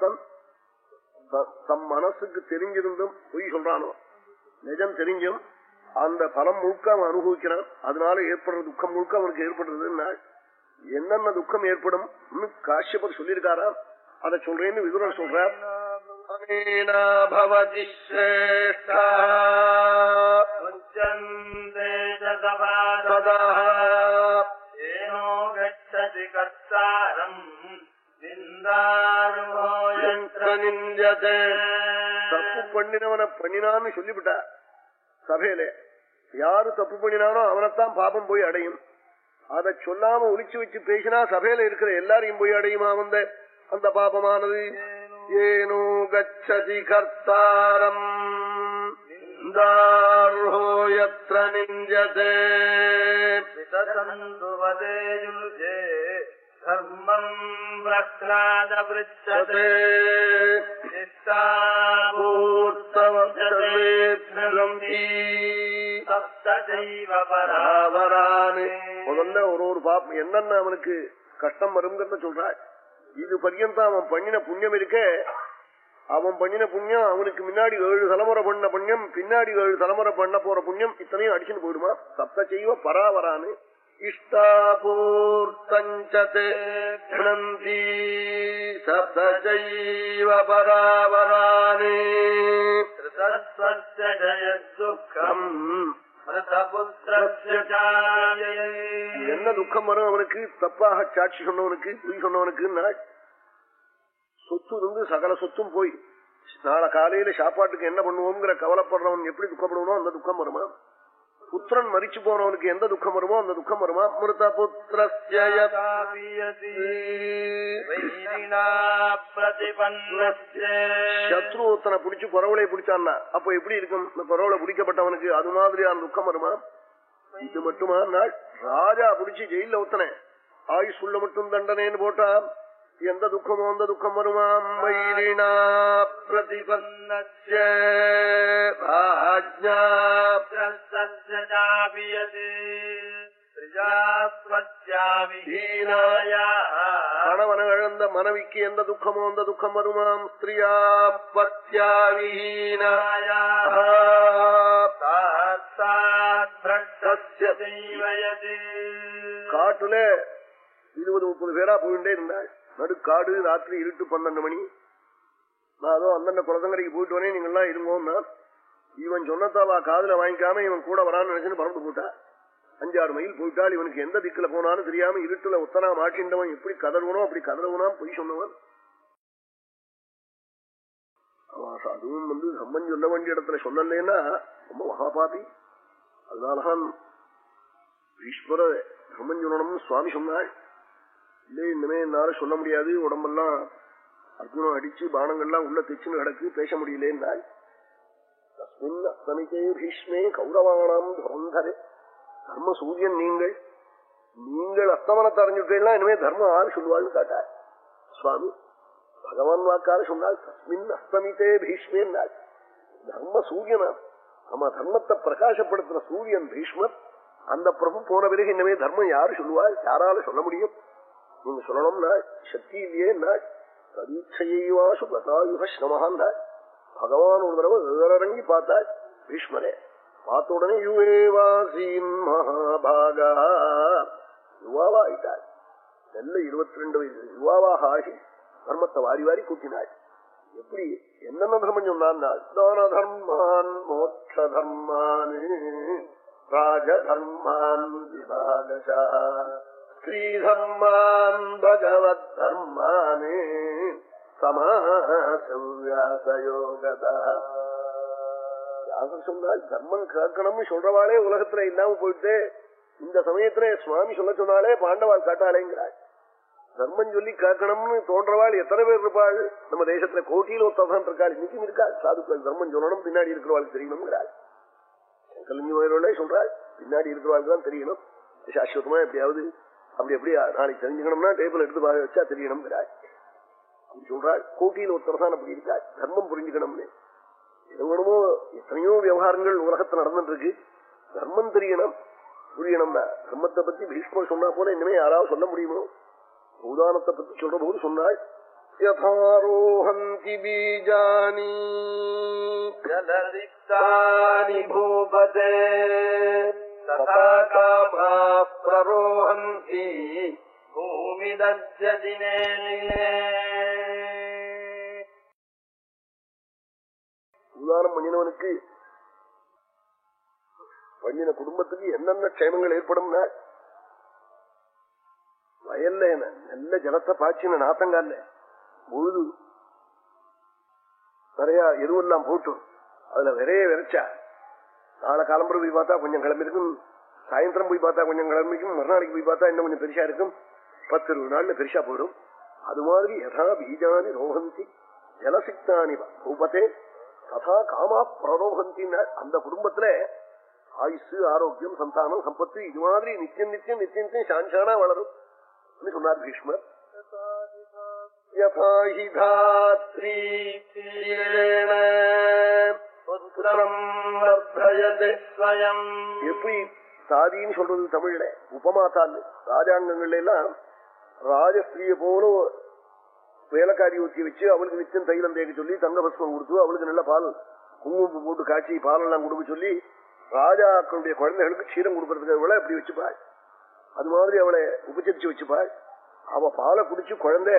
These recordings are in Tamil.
தன் தம் மனசுக்கு தெரிஞ்சிருந்தும் பொய் சொல்றானோ? நிஜம் தெரிஞ்சும் அந்த பலம் முழுக்க அவன் அனுபவிக்கிறான். அதனால ஏற்படுற துக்கம் முழுக்க அவனுக்கு ஏற்படுறதுன்னா என்னென்ன துக்கம் ஏற்படும்? காஷ்யபர் சொல்லியிருக்காரா? அதை சொல்றேன்னு விதுரன் சொல்றார். பவதி ஏனோ கச்சதி கர்த்தாரம் தப்பு பண்ணினவனை பண்ணினான்னு சொல்லிவிட்டா. சபையில யாரு தப்பு பண்ணினானோ அவனைத்தான் பாபம் போய் அடையும். அதை சொல்லாம ஒளிச்சு வச்சு பேசினா சபையில இருக்கிற எல்லாரையும் போய் அடையுமா வந்த அந்த பாபமானது. ஏனோ கச்சதி கர்த்தாரம். தார்ஹோயத்ர முதல்ல ஒரு ஒரு பாப்பம் என்னென்ன அவனுக்கு கஷ்டம் வருங்கிறத சொல்றாள் இது பர்யந்தம் அவன் பண்ணின புண்ணியம் இருக்க. அவன் பண்ணின புண்ணியம் அவனுக்கு முன்னாடி ஏழு தலைமுறை பண்ண புண்ணியம் பின்னாடி ஏழு தலைமுறை பண்ண போற புண்ணியம் இத்தனையும் அடிச்சுட்டு போயிடுமா? சப்த செய்வ பராவரானு. இஷ்டாபூர்த்தஞ்சதி சப்த செய்வ பராவரானே ஜயதுக்கம். என்ன துக்கம் வரும் அவனுக்கு? தப்பாக சாட்சி சொன்னவனுக்கு பொய் சொன்னவனுக்கு சொத்து இருந்து சகல சொத்தும் போய். நாளை காலையில சாப்பாட்டுக்கு என்ன பண்ணுவோங்கிற கவலைப்படுறவன் எப்படி துக்கப்படுவனோ அந்த துக்கம் வருமா? புத்திரன் மறிச்சு போனவனுக்கு எந்த துக்கம் வருமோ அந்த துக்கம் வருமா மிருத சத்ரு ஒருத்தனை பிடிச்சு குறவளை பிடிச்சான்னா அப்ப எப்படி இருக்கும் இந்த குறவளை பிடிக்கப்பட்டவனுக்கு அது மாதிரியான துக்கம் வருமா இது மட்டுமா நாள் ராஜா பிடிச்சு ஜெயில ஒத்தனை ஆயுசுள்ள மட்டும் தண்டனைன்னு போட்டா எந்த துக்கமோ அந்த துக்கம் வருமாம் வைரிணா கணவன இழந்த மனைவிக்கு எந்த துக்கமோ அந்த துக்கம் வருமாம் ஸ்திரியா பத்யாவிஹீனா காட்டுல இருபது முப்பது பேரா போயிட்டே இருந்தாள். நடுக்காடு ராத்திரி இருட்டு பன்னெண்டு மணி. நான் அதோ அந்தந்த குளத்தங்கரைக்கு போயிட்டு வரேன் நீங்கள்லாம் இருங்கோன்னா இவன் சொன்னத்தாவா காதல வாங்கிக்காம இவன் கூட வரான்னு நினைச்சுன்னு பறந்து போட்டா. அஞ்சாறு மைல் போயிட்டால் இவனுக்கு எந்த திக்கில போனாலும் தெரியாம இருட்டுல ஒத்தனா மாட்டின்றவன் எப்படி கதறுவனோ அப்படி கதறுவனாம் பொய் சொன்னவன். அதுவும் வந்து சம்மன் சொல்ல வேண்டிய இடத்துல சொல்லலைன்னா ரொம்ப மகாபாபி. அதனாலதான் ஈஸ்வர சம்மன் சொல்லணும்னு சுவாமி சொன்னாள் இல்லை இனிமே என்னால சொல்ல முடியாது. உடம்பெல்லாம் அர்ஜுனம் அடிச்சு பானங்கள்லாம் உள்ள தைச்சுன்னு கிடக்கு பேச முடியலன்னா தஸ்மின் அஸ்தமிக்கே பீஷ்மே கௌரவானாம் துரந்தரே. தர்ம சூரியன் நீங்கள். நீங்கள் அஸ்தமனத்தை அறிஞ்சுட்டீங்கன்னா இனிமே தர்மம் ஆறு சொல்லுவாள்னு காட்டார். சுவாமி பகவான் வாக்கார சொன்னால் தஸ்மின் அஸ்தமித்தே பீஷ்மேன்னாள் தர்ம சூரியனா? நம்ம தர்மத்தை பிரகாசப்படுத்துற சூரியன் பீஷ்மர். அந்த பிரபு போன பிறகு இனிமே தர்மம் யாரு சொல்லுவாள்? யாரால சொல்ல முடியும்? நீங்க சொல்லணும்னா சக்தி இல்லையே நாள் ததீட்சையாசு கதாயுக பகவான் ஒரு தடவை வேறறங்கி பார்த்தாள் பீஷ்மரே பார்த்த உடனே யுவேவாசீன் மகாபாகா. யுவாவா ஆயிட்டாள் நல்ல இருபத்தி ரெண்டு வயசு யுவாவாக ஆகி தர்மத்தை வாரி வாரி கூட்டினாள் எப்படி? என்னென்ன தர்மம் சொன்னான் தான தர்மான் மோட்ச தர்மான் ராஜதர்மான் விபாகசா. ஸ்ரீதர்மான் பகவத் தர்மானே சமாசவ்யாசயோகதா யாசர் சொன்னால் தர்மம் கேட்கணும்னு சொல்றவாளே உலகத்துல இல்லாம போயிட்டு இந்த சமயத்துல சுவாமி சொல்ல சொன்னாலே பாண்டவாள் காட்டாளேங்கிறாள் தர்மம் சொல்லி கேட்கணும்னு தோன்றவாள் எத்தனை பேர் இருப்பாள்? நம்ம தேசத்துல கோட்டியில் ஒத்ததான் இருக்காள் இன்னைக்கும் இருக்காள். சாதுக்கள் தர்மம் சொல்லணும் பின்னாடி இருக்கிறவாள் தெரியணுங்கிறாள் கலிஞ்சி வயலோட சொல்றாள் பின்னாடி இருக்கிறவாளுக்கு தான் தெரியணும். சாஸ்வதமா எப்படியாவது அப்படி எப்படி நாளைக்கு தெரிஞ்சுக்கணும்னா டேபிள் எடுத்து பாக வச்சா தெரியணுங்கிறாள் அப்படி சொல்றாள் கோட்டியில் ஒருத்தர் தான் அப்படி இருக்காள் தர்மம் புரிஞ்சுக்கணும்னு எது வேணுமோ எத்தனையோ விவகாரங்கள் உலகத்துல நடந்துட்டு இருக்கு தர்மம் தெரியணும் புரியணும்னா தர்மத்தை பத்தி பீஷ்மர் சொன்னா போல இனிமே யாராவது சொல்ல முடியுமோ பூதானத்தை பத்தி சொல்ற போது சொன்னாள் யதாரோஹந்தி பீஜானி जलरिक्तानि भूपते பிரரோஹந்தி உதாரணம் பண்ணினவனுக்கு பண்ணின குடும்பத்துக்கு என்னென்ன க்ஷேமங்கள் ஏற்படும் வயல்ல என்ன நல்ல ஜலத்தை பாய்ச்சின நாத்தங்கால உழுது நிறைய எருவெல்லாம் போட்டு அதுல விரைய விரைச்சா நாளை காலம்பரம் போய் பார்த்தா கொஞ்சம் கிளம்பிருக்கும் சாயந்தரம் போய் பார்த்தா கொஞ்சம் கிளம்பிக்கும் மறுநாளைக்கு போய் பார்த்தா இன்னும் கொஞ்சம் பெருசா இருக்கும். பத்து இருபது நாள்ல பெருசா போயிடும். அது மாதிரி யதா பீஜானி ரோஹந்தி ஜலசிக்தானி ரூபத்தே ததா காமா பிரரோகந்தின்னு அந்த குடும்பத்துல ஆயுசு ஆரோக்கியம் சந்தானம் சம்பத்து இது மாதிரி நித்தியம் நித்தியம் நித்தியம் நித்தியம் சான்சானா வளரும். சொன்னார் பீஷ்மர். யதா எப்படி சாதின்னு சொல்றது தமிழ்ல? உபமாத்தால் ராஜாங்கங்கள்ல எல்லாம் ராஜஸ்திரிய போல வேலைக்காரி ஊற்றி வச்சு அவளுக்கு நிச்சயம் தைலம் தேக்க சொல்லி தங்க பஸ்மம் கொடுத்து அவளுக்கு நல்ல பால் குங்குமப்பு போட்டு காய்ச்சி பாலெல்லாம் கொடுக்க சொல்லி ராஜாக்களுடைய குழந்தைகளுக்கு சீரம் கொடுக்கறதுக்கு அவளை அப்படி வச்சுப்பாள். அது மாதிரி அவளை உபச்சரிச்சு வச்சுப்பாள். அவ பாலை குடிச்சு குழந்தை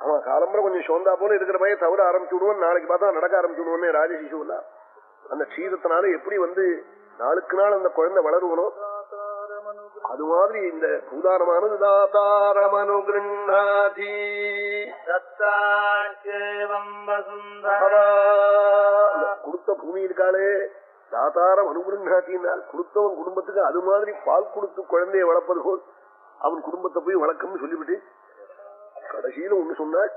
ஆமா காலம்புற கொஞ்சம் சோந்தா போல இருக்கிற பையன் தவிர ஆரம்பிச்சு விடுவோம் நாளைக்கு பார்த்தா நடக்க ஆரம்பிச்சு விடுவோம்னு ராஜசிசுல அந்த க்ஷீரத்தினால எப்படி வந்து நாளுக்கு நாள் அந்த குழந்தை வளருவனோ அது மாதிரி இந்த பூதாரமானது கொடுத்த பூமி இருக்காளே தாத்தாரம் அனுகிருந்தாத்தினால் கொடுத்தவன் குடும்பத்துக்கு அது மாதிரி பால் கொடுத்து குழந்தையை வளர்ப்பது போல் அவன் குடும்பத்தை போய் வளர்க்கம்னு சொல்லிவிட்டு கடைசியில ஒண்ணு சொன்னாள்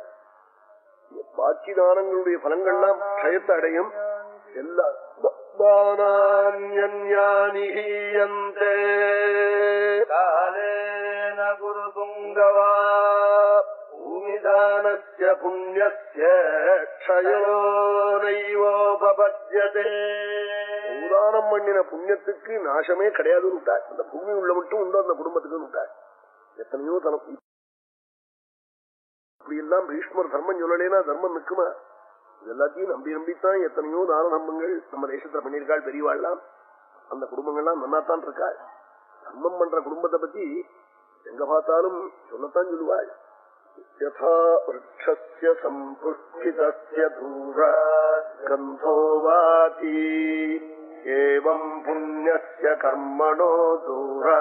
பாக்கி தானங்களுடைய பலங்கள்லாம் க்ஷயத்தை அடையும். எல்லா பூதானம் பண்ணின புண்ணியத்துக்கு நாசமே கிடையாது அந்த பூமி உள்ள மட்டும் உண்டு அந்த குடும்பத்துக்கு எத்தனையோ தனக்கு அப்படி எல்லாம் பீஷ்மர் தர்மம் சொல்லலைன்னா தர்மம் நிற்குமா எல்லாத்தையும் நம்பி நம்பித்தான் எத்தனையோ தான தர்மங்கள் நம்ம தேசத்துல பண்ணியிருக்காள் பெரியவாள்லாம். அந்த குடும்பங்கள்லாம் நன்னாத்தான் இருக்காள். தர்மம் பண்ற குடும்பத்தை பத்தி எங்க பார்த்தாலும் சொல்லத்தான் சொல்லுவாள். யதா விரக்ஷஸ்ய சம்புஷ்டிதஸ்ய தூரா கந்தோ வாதி ஏவம் புண்ணியஸ்ய கர்மணோ தூரா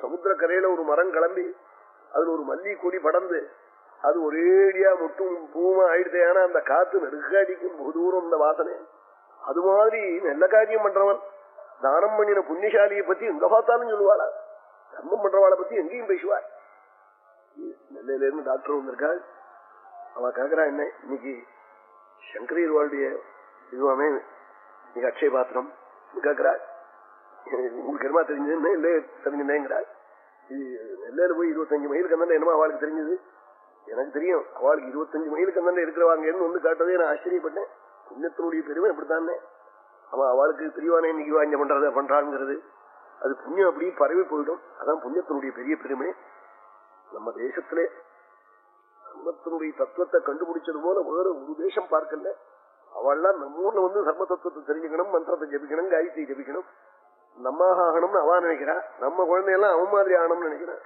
கந்தோ ஒரு சமுத்திரக்கரையில ஒரு மரம் கிளம்பி அதுல ஒரு மல்லி கொடி படந்து அது ஒரேடியா முட்டும் பூமா ஆயிடுதே. ஆனா அந்த காத்து நெருக்காடிக்கும் বহু தூரம் இந்த வாசனை. அது மாதிரி நல்ல காரியம் பண்றவன். தானம் பண்ணின புண்ணியசாலியை பத்தி எங்க பார்த்தாலும் சொல்லுவாளா? தர்மம் பண்றவாளை பத்தி எங்கேயும் பேசுவாள். நெல்லையில இருந்து டாக்டர் வந்திருக்காள் அவ கேக்குறா என்ன இன்னைக்கு சங்கரீர்வாளுடைய இதுவாமே இன்னைக்கு அக்ஷய பாத்திரம்? கேக்குறாள் உங்களுக்கு என்னமா தெரிஞ்சது? இல்ல தெரிஞ்சுனேங்கிறாள் இது நெல்லையில போய் இருபத்தஞ்சு மைலுக்கு அந்த என்னமா அவளுக்கு தெரிஞ்சது? எனக்கு தெரியும். அவளுக்கு இருபத்தஞ்சு மைலுக்கு அந்த இருக்கிறவாங்கன்னு வந்து காட்டதே நான் ஆச்சரியப்பட்டேன். புண்ணியத்தினுடைய பெருமை இப்படித்தானே அவன் அவளுக்கு தெரியவானே இன்னைக்கு வாங்க பண்றத பண்றாங்கிறது அது புண்ணியம் அப்படியே பரவி போயிடும். அதான் புண்ணியத்தினுடைய பெரிய பெருமை. நம்ம தேசத்திலே தர்மத்தினுடைய தத்துவத்தை கண்டுபிடிச்சது போல வேற ஒரு தேசம் பார்க்கல. அவள்லாம் நம்ம ஊர்ல வந்து தர்ம தத்துவத்தை தெரிஞ்சுக்கணும் மந்திரத்தை ஜபிக்கணும் காயத்தை ஜபிக்கணும். நம்ம ஆகணும்னு அவன் நினைக்கிறான் நம்ம குழந்தையெல்லாம் அவன் மாதிரி ஆகணும்னு நினைக்கிறான்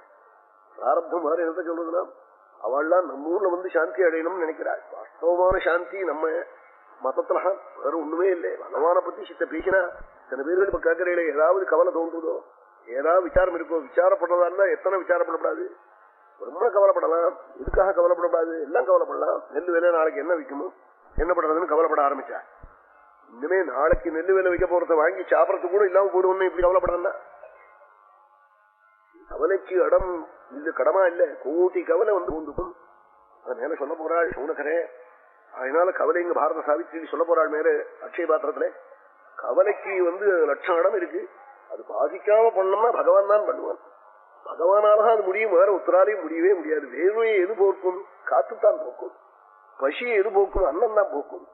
பிராரப்தம் மாதிரி என்ன சொல்றதுன்னா அவள்லாம் நம்ம ஊர்ல வந்து சாந்தி அடையணும்னு நினைக்கிறாள் வாஸ்தவமான சாந்தி நம்ம மதத்துல வேற ஒண்ணுமே இல்லை. பகவான பத்தி சித்த பேசினா சில பேர்கள் இப்ப கேட்கறையில ஏதாவது கவலை தோன்றுதோ ஏதாவது விசாரம் இருக்கோ விசாரப்படுறதா இருந்தா எத்தனை விசாரப்படக்கூடாது? ரொம்ப கவலைப்படலாம் இதுக்காக கவலைப்படக்கூடாது? எல்லாம் கவலைப்படலாம். நெல் வேலை நாளைக்கு என்ன விற்குமோ என்ன பண்றதுன்னு கவலைப்பட ஆரம்பிச்சா. இனிமே நாளைக்கு நெல் வேலை வைக்க போறத வாங்கி சாப்பிடறதுக்கு கூட இல்லாம போடுவோம்னு இப்படி கவலைப்படலாம் கவலைக்கு இடம் இது கடமா இல்ல. கோட்டி கவலை வந்து கொண்டுக்கும் அதனால சொல்ல போறாள் சூனகரே. அதனால கவலை இங்க பாரத சாவித்திரி சொல்ல போறாள் மேல அக்ஷய பாத்திரத்துல. கவலைக்கு வந்து லட்சம் இடம் இருக்கு. அது பாதிக்காம பண்ணோம்னா பகவான் தான் பண்ணுவான். பகவானாலதான் அது முடியும். வேற உத்தராலையும் முடியவே முடியாது. வேர்வையை எது போக்கும்? காத்துத்தான் போக்கும். பசியை எது போக்கும்? அன்னம் தான் போக்கும்.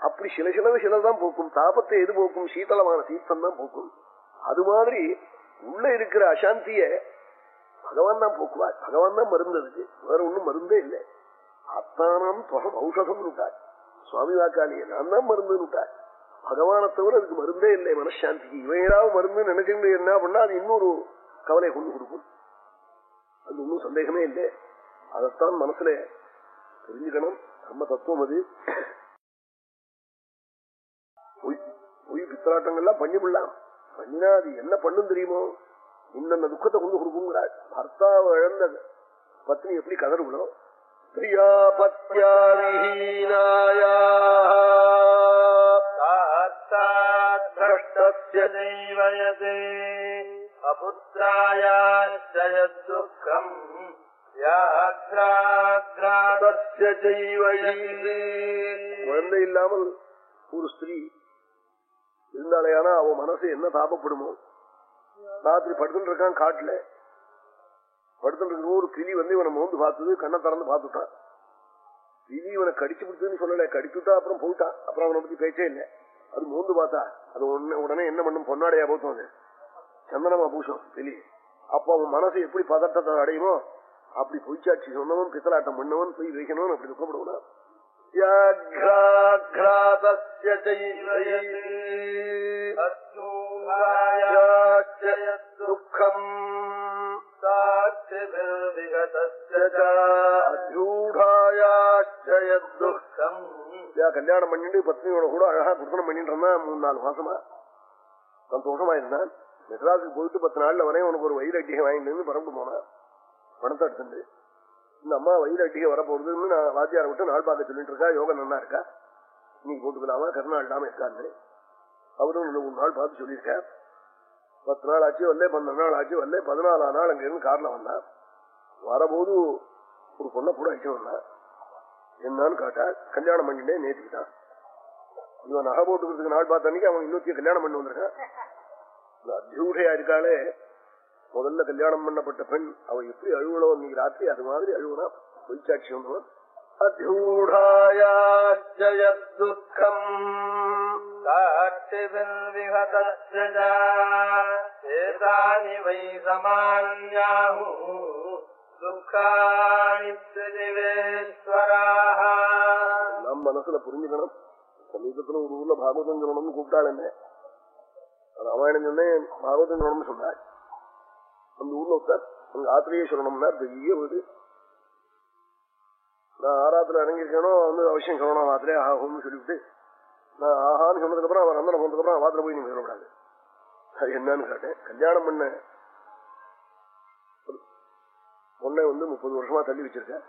அப்படி சில சிலது சிலதான் போக்கும். தாபத்தை எது போக்கும்? சீத்தளமான சீத்தம் தான் போக்கும். அது மாதிரி உள்ள இருக்கிற அசாந்திய பகவான் தான் போக்குவார். பகவான் தான் மருந்து அதுக்கு. வேற ஒண்ணும் மருந்தே இல்லை. அத்தானம் தொகம் ஔஷதம் விட்டார் சுவாமி வாக்காளிய நான் தான் மருந்து விட்டார் பகவானை தவிர அதுக்கு மருந்தே இல்லை மனசாந்திக்கு. இவன் ஏதாவது மருந்து நினைச்சுட்டு என்ன பண்ணா அது இன்னொரு கவலை கொண்டு கொடுக்கும். அது ஒன்றும் சந்தேகமே இல்லை. அதைத்தான் மனசுல தெரிஞ்சுக்கணும். நம்ம தத்துவம் அது. சத்திராட்டங்கள்லாம் பண்ணிவிடலாம். பண்ணினா அது என்ன பண்ணும் தெரியுமோ? இன்ன துக்கத்தை கொண்டு கொடுக்குங்கிறாள் பர்த்தாவை இழந்த பத்னி எப்படி கதறுவிடும் பிரியா பத்யாவிஹீனாயா அபுத்திராயுக்கம் குழந்தை இல்லாமல் ஒரு ஸ்திரீ இருந்தாலேயானா அவன் மனசு என்ன தாபப்படுமோ? ராத்திரி படுத்துட்டு இருக்கான் காட்டுல. படுத்துட்டு இருக்கிற ஒரு கிளி வந்து இவனை மோந்து பார்த்தது கண்ணை திறந்து பார்த்துட்டான். கிளி இவனை கடிச்சு பிடிச்சதுன்னு சொல்லல கடிச்சுட்டா அப்புறம் போயிட்டான். அப்புறம் அவனை பத்தி பேச்சே இல்லை. அது மோந்து பார்த்தா அது உடனே உடனே என்ன பண்ணும்? பொன்னாடையா போத்தோம் அது சந்தனமா பூசம் கிளி. அப்போ அவன் மனசு எப்படி பதட்டத்தை அடையுமோ அப்படி பொய்ச்சாட்சி சொன்னவன் பித்தலாட்டம் பண்ணவன் போய் வைக்கணும்னு அப்படி துக்கப்படுவான். துக்கம் கல்யாணம் பண்ணிட்டு பத்னியோட கூட அழகா குர்த்தனம் பண்ணிட்டு இருந்தான் மூணு நாலு மாசமா. சந்தோஷமா இருந்தான் மெட்ராஸுக்கு போயிட்டு பத்து நாள்ல வரையும் உனக்கு ஒரு வயிறு அட்டிகை வாங்கிட்டு பரப்பு போனான். பணத்தை எடுத்துட்டு. இந்த அம்மா வயிறு அட்டிகை வரப்போகுதுன்னு நான் வாத்தியாரை விட்டு நாள் பார்க்க சொல்லிட்டு இருக்கா? யோகம் நல்லா இருக்கா? நீ போட்டுக்கலாமா கருநாள் இல்லாம இருக்கான்னு. அவரும் ரெண்டு மூணு நாள் பார்த்து சொல்லியிருக்கேன் பத்து நாள் ஆச்சு வரல பன்னெண்டு நாள் ஆச்சு வரல பதினாலா நாள் அங்கிருந்து கார்ல வந்தான் வரபோது ஒரு பொண்ணை கூட அடிச்சு வந்தான் என்னன்னு காட்டா கல்யாணம் பண்ணிட்டே நேத்திக்கிட்டான் இவன் நகை போட்டுக்கிறதுக்கு நாள் பார்த்த அன்னைக்கு அவன் இன்னொத்திய கல்யாணம் பண்ணி வந்திருக்கான். அத்தியூடையா இருக்காளே. முதல்ல கல்யாணம் பண்ணப்பட்ட பெண் அவ எப்படி அழுவனோ நீ ராத்திரி அது மாதிரி அழுவனா பொய்ச்சாட்சி வந்தவன் அத்தியூடாயுக்கம் சாட்சிபில் விகதானி வை சமான்யாஹு. நம் மனசுல புரிஞ்சுக்கணும். சமீபத்துல ஒரு ஊர்ல பாகவதம் சொல்லணும்னு கூப்பிட்டாள் என்ன. ராமாயணம் சொன்னேன் பாகவதம் சொல்லணும்னு சொன்னாள். அந்த ஊர்ல ஒருத்தர் அங்க ஆத்திரையே சொல்லணும்னா பெரிய வீடு நான் ஆராத்துல இறங்கியிருக்கேனோ வந்து அவசியம் சொல்லணும் ஆத்திரே ஆகும்னு சொல்லிவிட்டு நான் ஆஹான்னு சொன்னதுக்கு அப்புறம் அவன் ரந்தனம் போனதுக்கு அப்புறம் போய் நீங்க சொல்லக்கூடாது அது என்னன்னு கேட்டேன். கல்யாணம் பண்ண பொண்ணை வந்து முப்பது வருஷமா தள்ளி வச்சிருக்கேன்.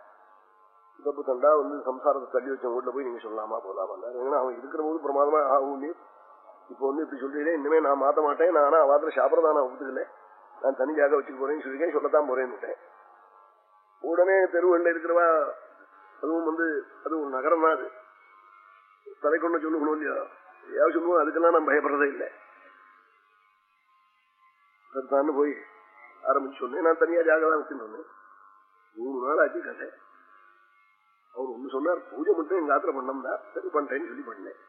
தப்பு தண்டா வந்து சம்சாரத்தை தள்ளி வச்ச வீட்டுல போய் நீங்க சொல்லலாமா போலாமா? ஏன்னா அவன் இருக்கிற போது பிரமாதமா ஆகும் இப்போ வந்து இப்படி சொல்றீங்களே இனிமே நான் மாத்த மாட்டேன். நான் ஆனா வாத்திர சாப்பிடறதா நான் ஒத்துக்கல. நான் தனியாக வச்சுக்க போறேன்னு சொல்லிருக்கேன் சொல்லத்தான் போறேன்னு உடனே தெருவில் இருக்கிறவா அதுவும் வந்து அது ஒரு நகரம் தான் அது. தலை கொண்டு சொல்லுக்கணும் இல்லையா? ஏதாவது சொல்லுவோம் அதுக்கெல்லாம் நான் பயப்படுறதே இல்லை. தான் போய் ஆரம்பிச்சு சொன்னேன். நான் தனியா ஜாகதான் வச்சுருந்தேன் மூணு நாள் ஆச்சு கதை. அவர் ஒண்ணு சொன்னார் பூஜை மட்டும் எங்க ஆத்திர பண்ணோம்னா சரி பண்றேன்னு சொல்லி பண்ணேன்.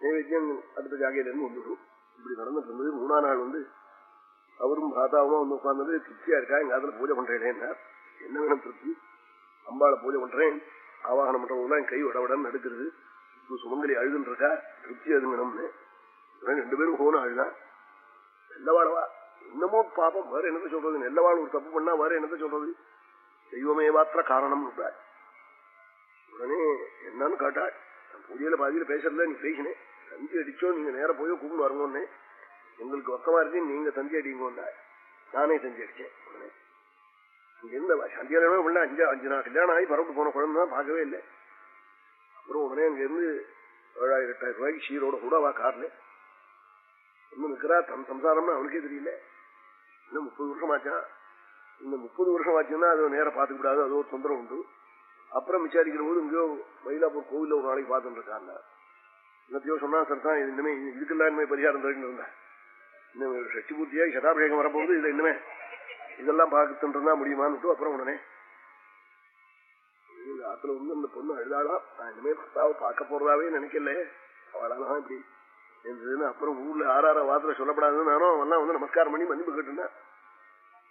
நைவேத்தியம் அடுத்த ஜாகையில இருந்து வந்துடும். இப்படி நடந்துட்டு இருந்தது. மூணா நாள் வந்து அவரும் மாதாவும் வந்து உட்கார்ந்தது திருப்தியா இருக்கா எங்க ஆத்துல பூஜை பண்றேன் என்ன வேணும் திருப்தி? அம்பாளை பூஜை பண்றேன். ஆவாகனம் பண்றவங்க கை விட நடக்கிறது. இப்போ சுமங்கலி அழுதுன்னு இருக்கா? திருப்தி அதுங்கணும்னு ரெண்டு பேரும் போன அழுதா நல்லவாழவா இன்னமும் பாப்பம் வேற என்னத்த சொல்றது? நல்லவாள் ஒரு தப்பு பண்ணா வேற என்னத்த சொல்றது? தெய்வமே மாத்திர காரணம் உடனே என்னன்னு காட்டாள் பூஜையில பாதியில பேசுறதுல நீ பேசினேன் தந்தி அடிச்சோ நீங்க நேரம் போயோ கூப்பிட்டு வரணும்னே. எங்களுக்கு ஒக்கமா இருக்கு நீங்க தந்தி அடிங்க நானே தந்தி அடிச்சேன். உடனே இங்க இருந்த சந்தியாலே உள்ள அஞ்சு அஞ்சு நாள் கல்யாணம் ஆகி பரப்பிட்டு போன குழந்தை தான் பார்க்கவே இல்லை. அப்புறம் உடனே அங்க இருந்து ஏழாயிரம் எட்டாயிரம் ரூபாய்க்கு ஷீரோட கூட வா கார்ல. இன்னும் நிக்கிறா தன் சம்சாரம்னு அவனுக்கே தெரியல. இன்னும் முப்பது வருஷம் ஆச்சான் இந்த முப்பது வருஷம் ஆச்சுன்னா அது நேரம் பார்த்துக்க கூடாது அது ஒரு தொந்தரவு உண்டு. அப்புறம் விசாரிக்கிற போது இங்கேயோ மயிலாப்பூர் கோவில்ல ஒரு நாளைக்கு பார்த்துட்டு இருக்காங்க. இன்னத்தையோ சொன்னா சார் தான் இனிமே இதுக்கெல்லாம் இனிமே பரிகாரம் தரேன்னு இருந்தேன் இன்னும் சக்தி பூர்த்தியாகி சதாபிஷேகம் வரப்போகுது இது இனிமே இதெல்லாம் பார்த்துட்டு இருந்தா முடியுமான்னு அப்புறம் உடனே ஆத்துல வந்து அந்த பொண்ணு அழுதாளா? நான் இனிமே பர்த்தாவை பார்க்க போறதாவே நினைக்கல. அவளாலாம் இப்படி இருந்ததுன்னு அப்புறம் ஊர்ல ஆறார வாரத்துல சொல்லப்படாதுன்னு நானும் அவெல்லாம் வந்து நமஸ்காரம் பண்ணி மன்னிப்பு கேட்டுனா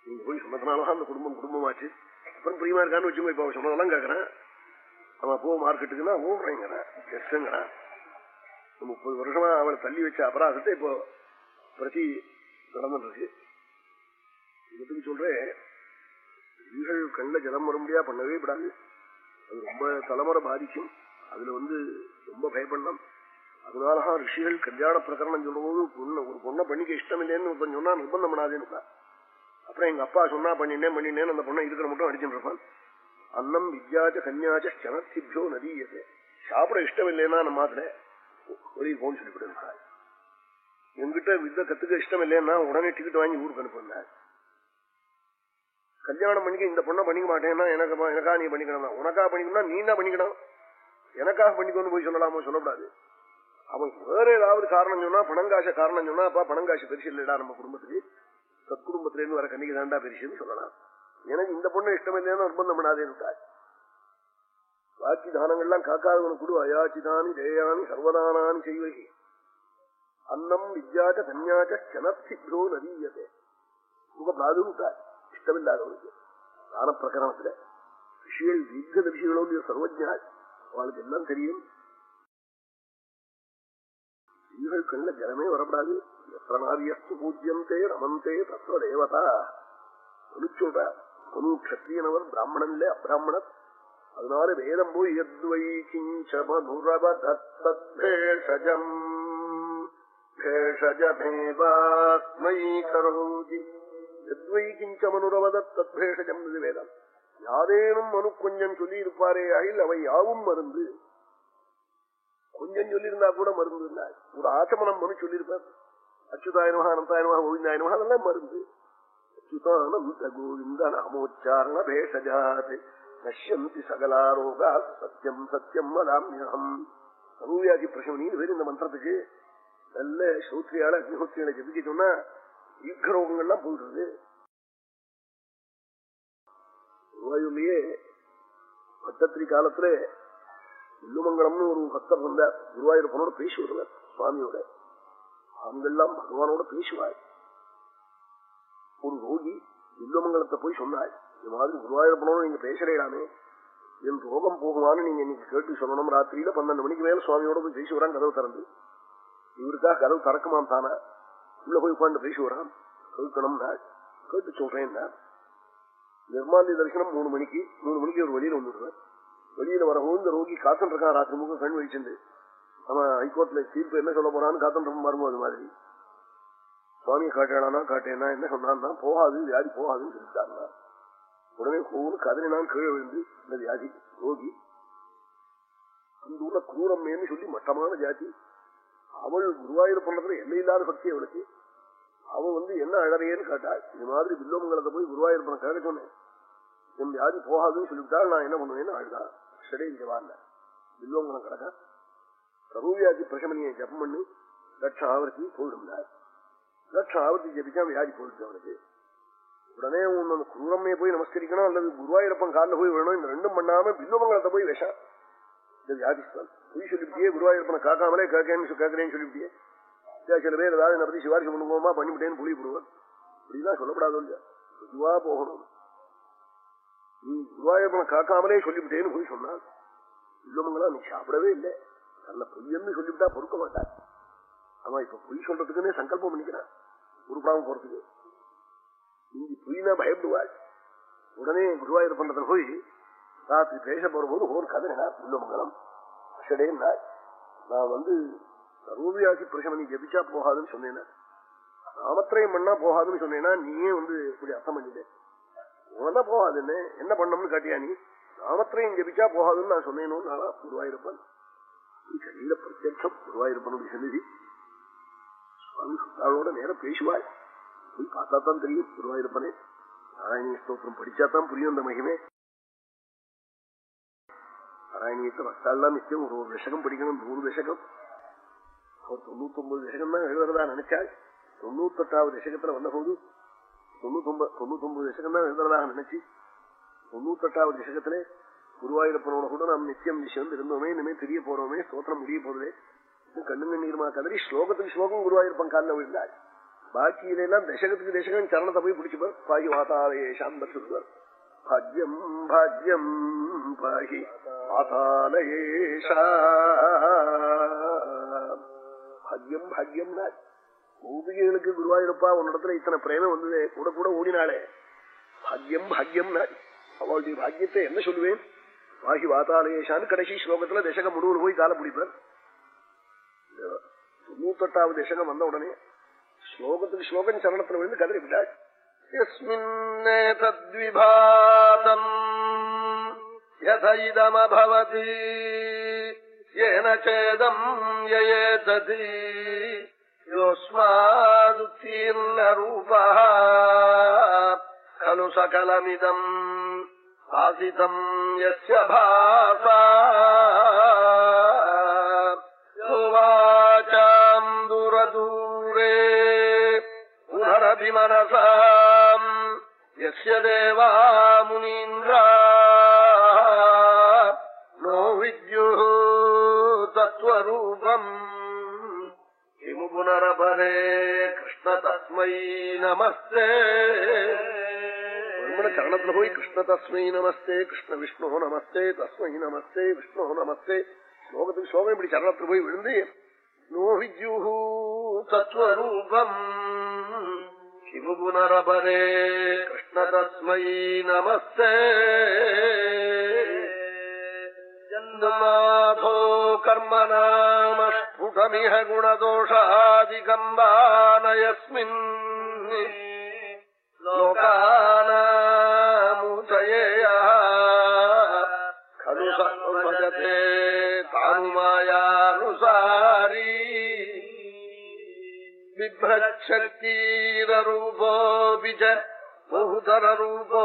நீங்க போய் சொன்னதுனாலதான் அந்த குடும்பம் குடும்பமாச்சு. அப்புறம் பிரியமா இருக்கான்னு வச்சுக்கோ இப்ப அவன் சொன்னதெல்லாம் கேட்கறேன் அவன் போ மார்க்கெட்டுக்குன்னா ஓடுறேங்கிறான். கஷ்டங்கிறான் முப்பது வருஷமா அவளை தள்ளி வச்ச அபராதத்தை இப்போ பிரதி நடந்துருக்கு இதுக்கு சொல்றேன் ஸ்திரீகள் கண்ணில் ஜலம் வரும்படியா பண்ணவே விடாது அது ரொம்ப தலைமுறை பாதிக்கும். அதுல வந்து ரொம்ப பயப்படலாம். அதனாலதான் ரிஷிகள் கல்யாண பிரகரணம் சொல்லும்போது பொண்ணு ஒரு பொண்ணை பண்ணிக்க இஷ்டம் இல்லைன்னு ஒருத்தன் சொன்னா நிர்பந்தம் பண்ணாதேன்னு அப்புறம் எங்க அப்பா சொன்னா பண்ணினேன் பண்ணினேன்னு அந்த பொண்ணை இருக்கிற மட்டும் அடிச்சுட்டு இருப்பான். அன்னம் வித்யாச்ச கன்யாச்ச சனத்திபியோ நதியது. சாப்பிட இஷ்டம் இல்லைன்னா நம்ம மாத்திர ஒரு போன் சொல்லிவிட்டு எங்கிட்ட வித்த கத்துக்க இஷ்டம் இல்லைன்னா உடனே டிக்கெட் வாங்கி ஊருக்கு அனுப்புனார் கல்யாணம் பண்ணிக்க இந்த பொண்ணை பண்ணிக்க மாட்டேன்னா எனக்கு எனக்கா நீ பண்ணிக்கணும் உனக்கா பண்ணிக்கணும் நீ தான் பண்ணிக்கணும். எனக்காக பண்ணிக்கணும்னு போய் சொல்லலாமோ சொல்லக்கூடாது. அவன் வேற ஏதாவது காரணம் சொன்னா பணங்காச காரணம் சொன்னா அப்பா பணங்காசு பெருசு இல்லடா நம்ம குடும்பத்துக்கு. சத்குடும்பத்துல இருந்து வர கண்ணிக்கு தாண்டா பெருசுன்னு சொல்லலாம். எனக்கு இந்த பொண்ணு இஷ்டம் இல்லைன்னு நிர்பந்தம் பண்ணாதேன்னு பாக்கி தானங்கள்லாம் காக்காதவனுக்கு கொடு. அயாச்சிதானி ஜெயானி சர்வதானானி செய்வகி. அன்னம் வித்யாச்ச கன்யாச்ச சனர்த்திப்ரோ நதீயதே ரொம்ப பிராதுட்டார் இஷ்டமில்லாதவனுக்கு தான பிரகரணத்துல ரிஷிகள் தீர்க்க ரிஷிகளோ சர்வஜா அவளுக்கு எல்லாம் தெரியும் ஸ்ரீகள் கண்ண ஜனமே வரப்படாது எத்த எத்தனாவியஸ்து பூஜ்யந்தே ரமந்தே தத்துவ தேவதா சொல்ற ஒரு கத்திரியனவர் பிராமணன் இல்ல அப்பிராமணர் அதனால வேதம் போய் எத்வை கிஞ்சமனுரவதத்தேஷஜம் பேஷஜமேவாஸ்மை கரோதி எத்வை கிஞ்சமனுரவதத்தேஷஜம் இது வேதம் யாரேனும் மனு கொஞ்சம் சொல்லி இருப்பாரே அகில் அவை யாவும் மருந்து கொஞ்சம் சொல்லியிருந்தா கூட மருந்து இல்ல ஒரு ஆச்சமனம் மனு சொல்லியிருப்பார் அச்சுதாயனமாக அனந்தாயனமாக கோவிந்தாயனமாக அதெல்லாம் மருந்து அச்சுதானந்த கோவிந்த நாமோச்சாரண பேஷஜாத் நஷ்யந்தி சகலாரோகா சத்தியம் சத்தியம் வதாமியம் சமூவியாதி பிரசவனின்னு பேர் இந்த மந்திரத்துக்கு நல்ல சௌத்ரியால அக்னிஹோத்திரியால ஜபிக்க சொன்னா ஈக்க ரோகங்கள்லாம் போயிடுறது. குருவாயூர்லயே பட்டத்திரி காலத்துல இல்லுமங்கலம்னு ஒரு பக்தர் வந்தார் குருவாயூரப்பனோட பேசி வருவார் சுவாமியோட. அவங்கெல்லாம் பகவானோட பேசுவார். ஒரு ரோகி இல்லுமங்கலத்தை போய் சொன்னாள் இது மாதிரி குருவாயூரப்பனோட நீங்க பேசுறீடாமே என் ரோகம் போகுமான்னு நீங்க இன்னைக்கு கேட்டு சொல்லணும். ராத்திரியில பன்னெண்டு மணிக்கு மேல சுவாமியோட போய் பேசி வரான் கதவு திறந்து. இவருக்காக கதவு திறக்குமாம் தானா? உள்ள போய் உட்காந்து பேசி வரான் கேட்கணும்னா கேட்டு சொல்றேன் நிர்மாலி தரிசனம் மூணு மணிக்கு மூணு மணிக்கு ஒரு வெளியில வந்துடுறேன். வெளியில வரவும் இந்த ரோகி காத்துட்டு இருக்கான் ராத்திரி முகம் கண் வழிச்சுண்டு அவன் ஹைகோர்ட்ல தீர்ப்பு என்ன சொல்ல போறான்னு காத்துட்டு மருமோ அது மாதிரி. சுவாமியை காட்டேனா காட்டேனா என்ன சொன்னான்னா போகாது வியாதி போகாதுன்னு சொல்லிட்டாங்க உடனே ஒவ்வொரு கதறினான் கீழே விழுந்து இந்த வியாதி ரோகி. அந்த ஊர்ல குரூரம்மேன்னு சொல்லி மட்டமான ஜாதி. அவள் குருவாயூர் பண்ணதுல எல்லையில்லாத சக்தி அவளுக்கு அவன் வந்து என்ன அழறையேன்னு கேட்டாள் இது மாதிரி வில்லோமங்கலத்தை போய் குருவாயூர் பண்ண கேட்க சொன்னேன். என் வியாதி போகாதுன்னு சொல்லிவிட்டால் நான் என்ன பண்ணுவேன்னு அழுதா. சரி இங்க வரல வில்லோங்கலம் கிடக்க. சர்வவியாதி பிரசமணியை ஜப்பம் பண்ணி லட்சம் ஆவர்த்தி போயிடும்னார். லட்சம் ஆவர்த்தி ஜபிச்சா வியாதி போயிடுச்சு அவனுக்கு? உடனே உன் குருவம்மையை போய் நமஸ்கரிக்கணும் அல்லது குருவாயூரப்பன் காலில் போய் விடணும் இந்த ரெண்டும் பண்ணாம வில்லோமங்கலத்தை போய் விஷம். இந்த பொய் சொல்லிவிட்டியே குருவாயூரப்பனை காக்காமலே கேட்கேன்னு கேட்கறேன்னு சொல்லிவிட்டியே. சில பேர் ஏதாவது என்ன பத்தி சிவாரிசு பண்ணுவோமா பண்ணிவிட்டேன்னு புளி போடுவான் இப்படிதான் சொல்லப்படாது இல்லையா? பொதுவா போகணும். நீ குருவாயூரப்பனை காக்காமலே சொல்லிவிட்டேன்னு போய் சொன்னான் இல்லவங்களாம் நீ சாப்பிடவே இல்லை. நல்ல பொய்யன்னு சொல்லிவிட்டா பொறுக்க மாட்டார். அவன் இப்ப பொய் சொல்றதுக்குன்னே சங்கல்பம் பண்ணிக்கிறான். உருப்படாம போறதுக்கு. இங்கு பொய்னா பயப்படுவாள் உடனே குருவாயூர் பண்றதுல போய் ராத்திரி பேச போற போது ஒரு கதை உள்ளமங்கலம் நாய் நான் வந்து சர்வவியாசி பிரசமணி ஜபிச்சா போகாதுன்னு சொன்னேன்னா நாமத்திரயம் பண்ணா போகாதுன்னு சொன்னேன்னா நீயே வந்து இப்படி அர்த்தம் பண்ணிட்டேன் உனதான் போகாதுன்னு என்ன? பண்ணணும்னு காட்டியா நீ? நாமத்திரயம் ஜபிச்சா போகாதுன்னு நான் சொன்னேனோ நானா குருவாயிருப்பன் கையில பிரத்யட்சம் குருவாயிருப்பனுடைய சந்நிதி சுவாமி சுத்தாளோட நேரம் பேசுவாய். போய் பார்த்தா தான் தெரியும் குருவாயிருப்பனே நாராயணி ஸ்தோத்திரம் படிச்சாதான் புரியும் அந்த மகிமே. நாராயணியத்தை வக்தாள்லாம் நிச்சயம் ஒரு ஒரு தசகம் படிக்கணும் நூறு தசகம் அவர் தொண்ணூத்தொன்பது தசகம் தான் எழுதுறதா நினைச்சாள் தொண்ணூத்தெட்டாவது தசகத்துல வந்தபோது தொண்ணூத்தொன்பது தொண்ணூத்தொன்பது தசகம் தான் எழுதுறதாக நினைச்சு தொண்ணூத்தெட்டாவது தசகத்துல குருவாயூரப்பனோட கூட நாம் நித்தியம் நிச்சயம் இருந்தோமே இனிமே தெரிய போறோமே ஸ்தோத்திரம் முடிய போறதே கண்ணு கண்ணீர்மா கதறி ஸ்லோகத்துக்கு ஸ்லோகம் குருவாயூரப்பன் காலில் விழுந்தாள் பாக்கியில தசகத்துக்கு தசகம் சரணத்தை போய் பிடிச்சுப்பார் பாகி வாத்தாலேஷாம் சொல்லுவார் பாக்யம் பாக்யம் பாகி வாத்தாலேஷா பாக்யம் பாக்யம்னா கோபிகைகளுக்கு குருவாயிருப்பா உன்னிடத்துல இத்தனை பிரேமம் வந்தது. கூட கூட ஓடினாளே. பாக்யம் பாக்யம்னா அவளுடைய பாக்கியத்தை என்ன சொல்லுவேன்? வாகி வாத்தாலேஷான்னு கடைசி ஸ்லோகத்துல தசகம் முழுவதும் போய் கால பிடிப்பார் தொண்ணூத்தெட்டாவது தசகம் வந்த உடனே ஸ்லோகத்துக்கு ஸ்லோகம் சரணத்துல விழுந்து கதறி விட்டாள். यस्मिन्नेतद्विभातम् यथ इदमभवति येन चेदम् ययेतति योऽस्मादुत्तीर्णरूपः खलु सकलमिदम् आसितम् यस्य भासा वाचाम् दूरदूरे पुनरभिमनसाम् யேவா முனீந்திரா நோ வித்யு தத்துவரூபம் புனரபரே கிருஷ்ண தஸ்மை நமஸ்தே சரணத்துல போய் கிருஷ்ண தஸ்மை நமஸ்தே கிருஷ்ண விஷ்ணு நமஸ்தே தஸ்மை நமஸ்தே விஷ்ணு நமஸ்தே ஸ்லோகத்துக்கு ஸ்லோகம் இப்படி சரணத்துல போய் விழுந்து நோவிஜூ தத்துவரூபம் तत्त्वरूपम् किमु पुनरपरे कृष्ण तस्मै नमस्ते जन्माथो कर्म नाम स्फुटमिह गुणदोषादिकम् वानयस्मिन् लोकानामुचयेयः खलु भजते तानुमायानुसारी बिभ्रच्छक्तिररूपोऽपि च बहुतररूपो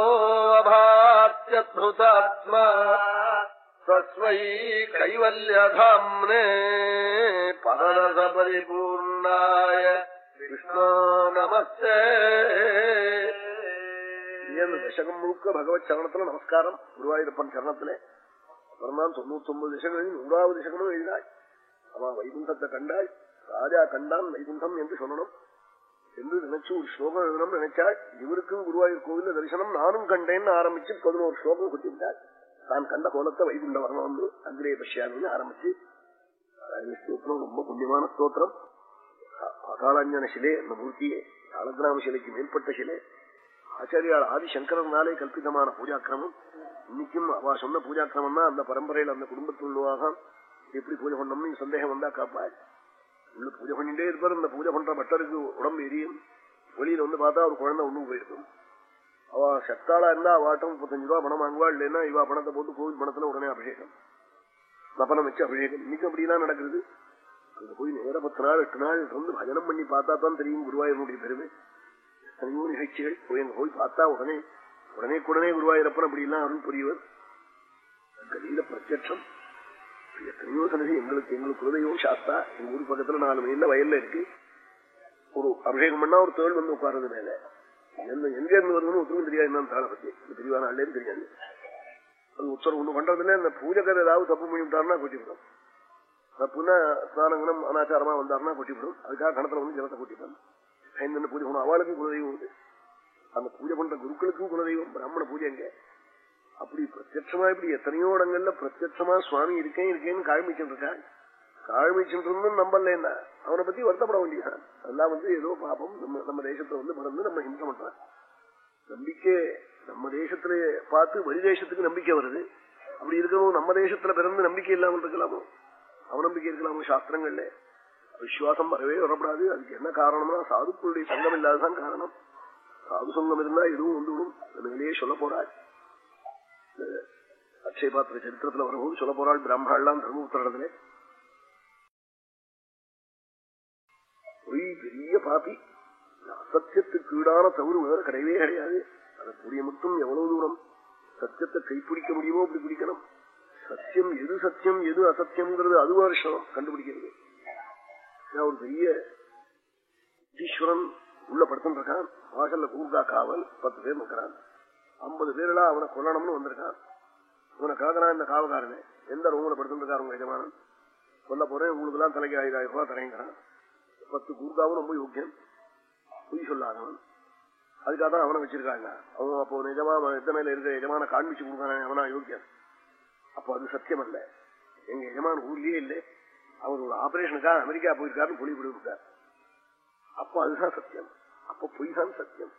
अभात्यद्भुतात्मा तस्मै कैवल्यधाम्ने पररसपरिपूर्णाय विष्णो नमस्ते இந்த தசகம் முழுக்க பகவத் சரணத்துல நமஸ்காரம் குருவாயூரப்பன் சரணத்துல அப்புறம் தான் தொண்ணூத்தி ஒன்பது தசகம் நூறாவது தசகமும் எழுதினாள் அவன் வைகுண்டத்தை கண்டாள் ராஜா கண்டான் வைகுண்டம் என்று சொல்லணும். என்று நினைச்சு ஒரு ஸ்லோகம் எழுதணும் நினைச்சா இவருக்கும் குருவாயூர் கோவில தரிசனம் நானும் கண்டேன்னு ஆரம்பிச்சு பதினோரு ஸ்லோகம் குத்திவிட்டாள் தான் கண்ட கோலத்தை வைகுண்ட வரணும் வந்து அக்ரே பஷ்யாமின்னு ஆரம்பிச்சு ஸ்தோத்திரம் ரொம்ப புண்ணியமான ஸ்தோத்திரம். பாதாளாஞ்சன சிலை அந்த மூர்த்தியே காலகிராம சிலைக்கு மேற்பட்ட சிலை. ஆச்சாரியால் ஆதிசங்கரனாலே கல்பிதமான பூஜாக்கிரமம். இன்னைக்கும் அவ சொன்ன பூஜாக்கிரமம்னா அந்த பரம்பரையில் அந்த குடும்பத்தில் உள்ளவாக எப்படி பூஜை பண்ணணும்னு சந்தேகம் வந்தா காப்பாள் உள்ள பூஜை பண்ணிட்டே இருப்பார் அந்த பூஜை பண்ற பட்டருக்கு உடம்பு எரியும் வெளியில வந்து பார்த்தா ஒரு குழந்தை ஒண்ணு போயிருக்கும் அவ சத்தாளா இருந்தா அவாட்டம் முப்பத்தஞ்சு ரூபா பணம் வாங்குவா இல்லைன்னா இவா பணத்தை போட்டு கோவில் பணத்துல உடனே அபிஷேகம் நபனம் வச்சு அபிஷேகம் இன்னைக்கு அப்படிலாம் நடக்குது அங்க போய் நேர பத்து நாள் எட்டு நாள் வந்து பஜனம் பண்ணி பார்த்தா தான் தெரியும் குருவாயூருடைய பெருமை எத்தனையோ நிகழ்ச்சிகள் போய் அங்க போய் பார்த்தா உடனே உடனே உடனே குருவாயூரப்பன் அப்படி எல்லாம் அருள் புரியவர் கலியில பிரத்யட்சம் எத்தனையோ சன்னதி எங்களுக்கு எங்களுக்கு குலதெய்வம் சாஸ்தா எங்க ஊர் பக்கத்துல நாலு மைல்ல வயல்ல இருக்கு. ஒரு அபிஷேகம் பண்ணா ஒரு தேள் வந்து உட்கார்றது மேல. என்ன எங்க இருந்து வருதுன்னு ஒருத்தரும் தெரியாது என்னன்னு தாளை பத்தி. இந்த பிரிவான தெரியாது. அது உத்தரவு ஒண்ணு பண்றதுல இந்த பூஜைக்காரர் ஏதாவது தப்பு பண்ணி விட்டாருன்னா கொட்டிவிடும். தப்புன்னா ஸ்நானங்கனம் அனாச்சாரமா வந்தாருன்னா கொட்டிவிடும். அதுக்காக கணத்துல வந்து ஜலத்தை கொட்டிப்பாங்க ஐந்து பூஜை பண்ணுவோம் அவளுக்கும் குலதெய்வம் உண்டு. அந்த பூஜை பண்ற குருக்களுக்கும் குலதெய்வம் பிராமண பூஜை எங்க அப்படி பிரத்யட்சமா இப்படி எத்தனையோ இடங்கள்ல பிரத்யட்சமா சுவாமி இருக்கேன் இருக்கேன்னு காழ்மிச்சுட்டு இருக்கான். காழ்மிச்சுட்டு இருந்தும் நம்பலன்னா அவனை பத்தி வருத்தப்பட வேண்டியதான் அதெல்லாம் வந்து ஏதோ பாபம் நம்ம நம்ம தேசத்துல வந்து மறந்து நம்ம ஹிம்சம் பண்றான் நம்பிக்கை நம்ம தேசத்துல பார்த்து வெளி தேசத்துக்கு நம்பிக்கை வருது. அப்படி இருக்கணும் நம்ம தேசத்துல பிறந்து நம்பிக்கை இல்லாமல் இருக்கலாமோ? அவநம்பிக்கை இருக்கலாமோ சாஸ்திரங்கள்ல? விசுவாசம் வரவே வரப்படாது. அதுக்கு என்ன காரணம்னா சாதுக்களுடைய சங்கம் இல்லாததான் காரணம். சாது சங்கம் இருந்தா எதுவும் வந்துவிடும். மேலேயே சொல்ல போறாரு. அக்ஷயபாத்திர சரித்திரத்துல வரும்போது சொல்ல போறாள் பிரம்மாள்லாம் தர்மபுத்திரத்துல பெரிய பாப்பி அசத்தியத்துக்கு ஈடான தவறு வேற கிடையவே கிடையாது. அதை புரிய மட்டும் எவ்வளவு தூரம்? சத்தியத்தை கைப்பிடிக்க முடியுமோ அப்படி பிடிக்கணும். சத்தியம் எது சத்தியம் எது அசத்தியம்ங்கிறது அது வருஷம் கண்டுபிடிக்கிறது. ஒரு பெரிய ஈஸ்வரன் உள்ள படுத்துட்டு இருக்கான் வாசல்ல கூர்கா காவல் பத்து பேர் நிற்கிறான் ஐம்பது பேரெல்லாம் அவனை கொல்லணும்னு வந்திருக்கான். இவனை நான் இந்த காவக்காரனே எந்த ரூம்ல படுத்துருக்காரு உங்க எஜமானன்? சொல்ல போறேன் உங்களுக்கு எல்லாம் தலைக்கு ஆயிரம் ரூபாய் தரேங்கிறான். பத்து கூர்காவும் ரொம்ப யோக்கியம். பொய் சொல்லாதவன். அதுக்காக தான் அவனை வச்சிருக்காங்க. அவன் அப்போ நிஜமா எத்த மேல இருக்கிற எஜமான காண்பிச்சு கொடுக்கான அவனா யோக்கியம் அப்போ அது சத்தியம் அல்ல எங்க எஜமான ஊர்லயே இல்லை. அவர் ஒரு ஆபரேஷனுக்காக அமெரிக்கா போயிருக்காருன்னு பொழி விட்டார் அப்போ அதுதான் சத்தியம். அப்போ பொய் தான் சத்தியம்.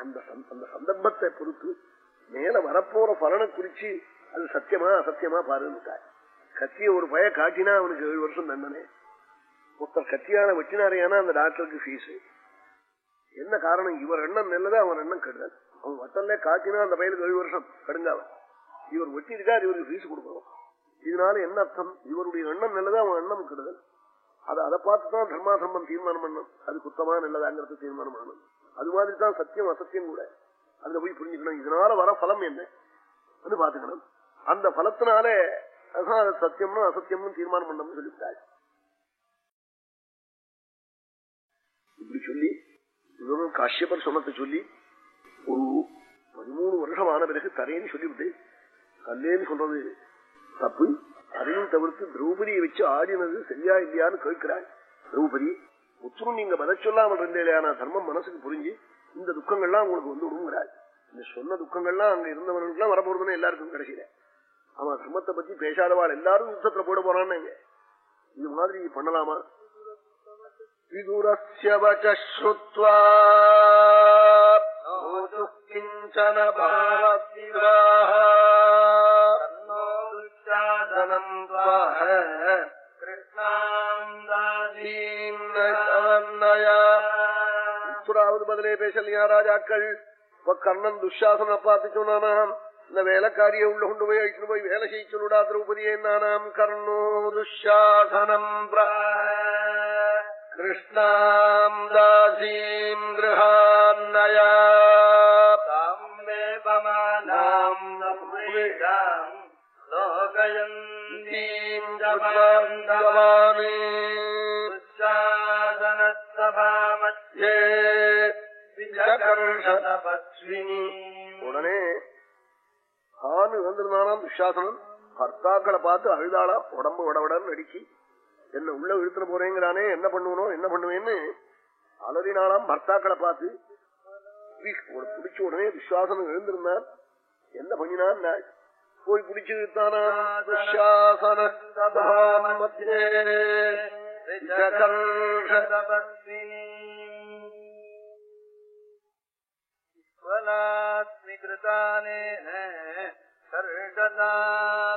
அந்த அந்த சந்தர்ப்பத்தை பொறுத்து மேல வரப்போற பலனை குறிச்சு அது சத்தியமா அசத்தியமா பாருன்னு கத்திய ஒரு பய காட்டினா அவனுக்கு ஏழு வருஷம் தண்டனை. ஒருத்தர் கத்தியான வெட்டினாரையானா அந்த டாக்டருக்கு ஃபீஸ் என்ன காரணம்? இவர் எண்ணம் நல்லதா அவன் எண்ணம் கெடுதல்? அவன் வட்டல்ல காட்டினா அந்த பையனுக்கு ஏழு வருஷம் கடுங்காவ இவர் வெட்டிருக்கா இவருக்கு ஃபீஸ் கொடுக்கணும். இதனால என்ன அர்த்தம்? இவருடைய எண்ணம் நல்லதா அவன் எண்ணம் கெடுதல்? அது அதை பார்த்து தான் தர்மாதர்மம் தீர்மானம் பண்ணணும். அது குத்தமா நல்லதாங்கிறது தீர்மானம் பண்ணணும். அது மாதிரி தான் சத்தியம் அசத்தியம் கூட. அதுல போய் புரிஞ்சுக்கணும். இதனால வர பலம் என்ன? பாத்துக்கணும் அந்த பலத்தினால அதான் சத்தியம்னு அசத்தியம்னு தீர்மானம் பண்ணணும்னு சொல்லிவிட்டாரு. இப்படி சொல்லி காஷ்யபர் காஷ்யப்பர் சொன்னத்தை சொல்லி ஒரு பதிமூணு வருஷம் ஆன பிறகு தரேன்னு சொல்லிவிட்டு கல்லேன்னு சொல்றது தப்பு. அதையும் தவிர்த்து திரௌபதியை வச்சு ஆடினது சரியா இல்லையான்னு கேட்கிறாள் திரௌபதி. முற்றும் நீங்க பத சொல்லாமல் இருந்தேலையான தர்மம் மனசுக்கு புரிஞ்சு இந்த துக்கங்கள்லாம் உங்களுக்கு வந்து விடுங்கிறாள் இந்த சொன்ன துக்கங்கள்லாம் அங்க இருந்தவர்களுக்கு வரப்போறதுன்னு எல்லாருக்கும் கிடைக்கிறேன் ஆமா தர்மத்தை பத்தி பேசாதவாள். எல்லாரும் யுத்தத்துல போட போறான்னு இது மாதிரி பண்ணலாமா? விதுரஸ்யவச்சுக்கிஞ்சன பதிலே பேசலையா ராஜாக்கள்? கர்ணன் துஷாசன பார்த்து சொன்னானாம். இந்த வேலைக்காரிய உள்ள கொண்டு போய் அழிச்சுட்டு போய் வேலை செய்யணுடா திரௌபதியே நானாம் கர்ணோ துஷாசனம் கிருஷ்ணாம் தாசீம் கிருஹான்னயா உடனே ஆண் வந்திருந்தானாம் துஷாசனம் பர்த்தாக்களை பார்த்து அழுதாளா? உடம்பு உடவுடன் நடிச்சு. என்ன உள்ள இழுத்துற போறேங்கிறானே என்ன பண்ணுவனோ என்ன பண்ணுவேன்னு அலறினாலாம் பர்த்தாக்களை பார்த்து. பிடிச்ச உடனே விசுவாசனம் எழுந்திருந்தார். என்ன பண்ணினான் போய் பிடிச்சு இழுத்தானா? துஷாசன மத்தியே स्वलास्मिकृतानेन सर्गता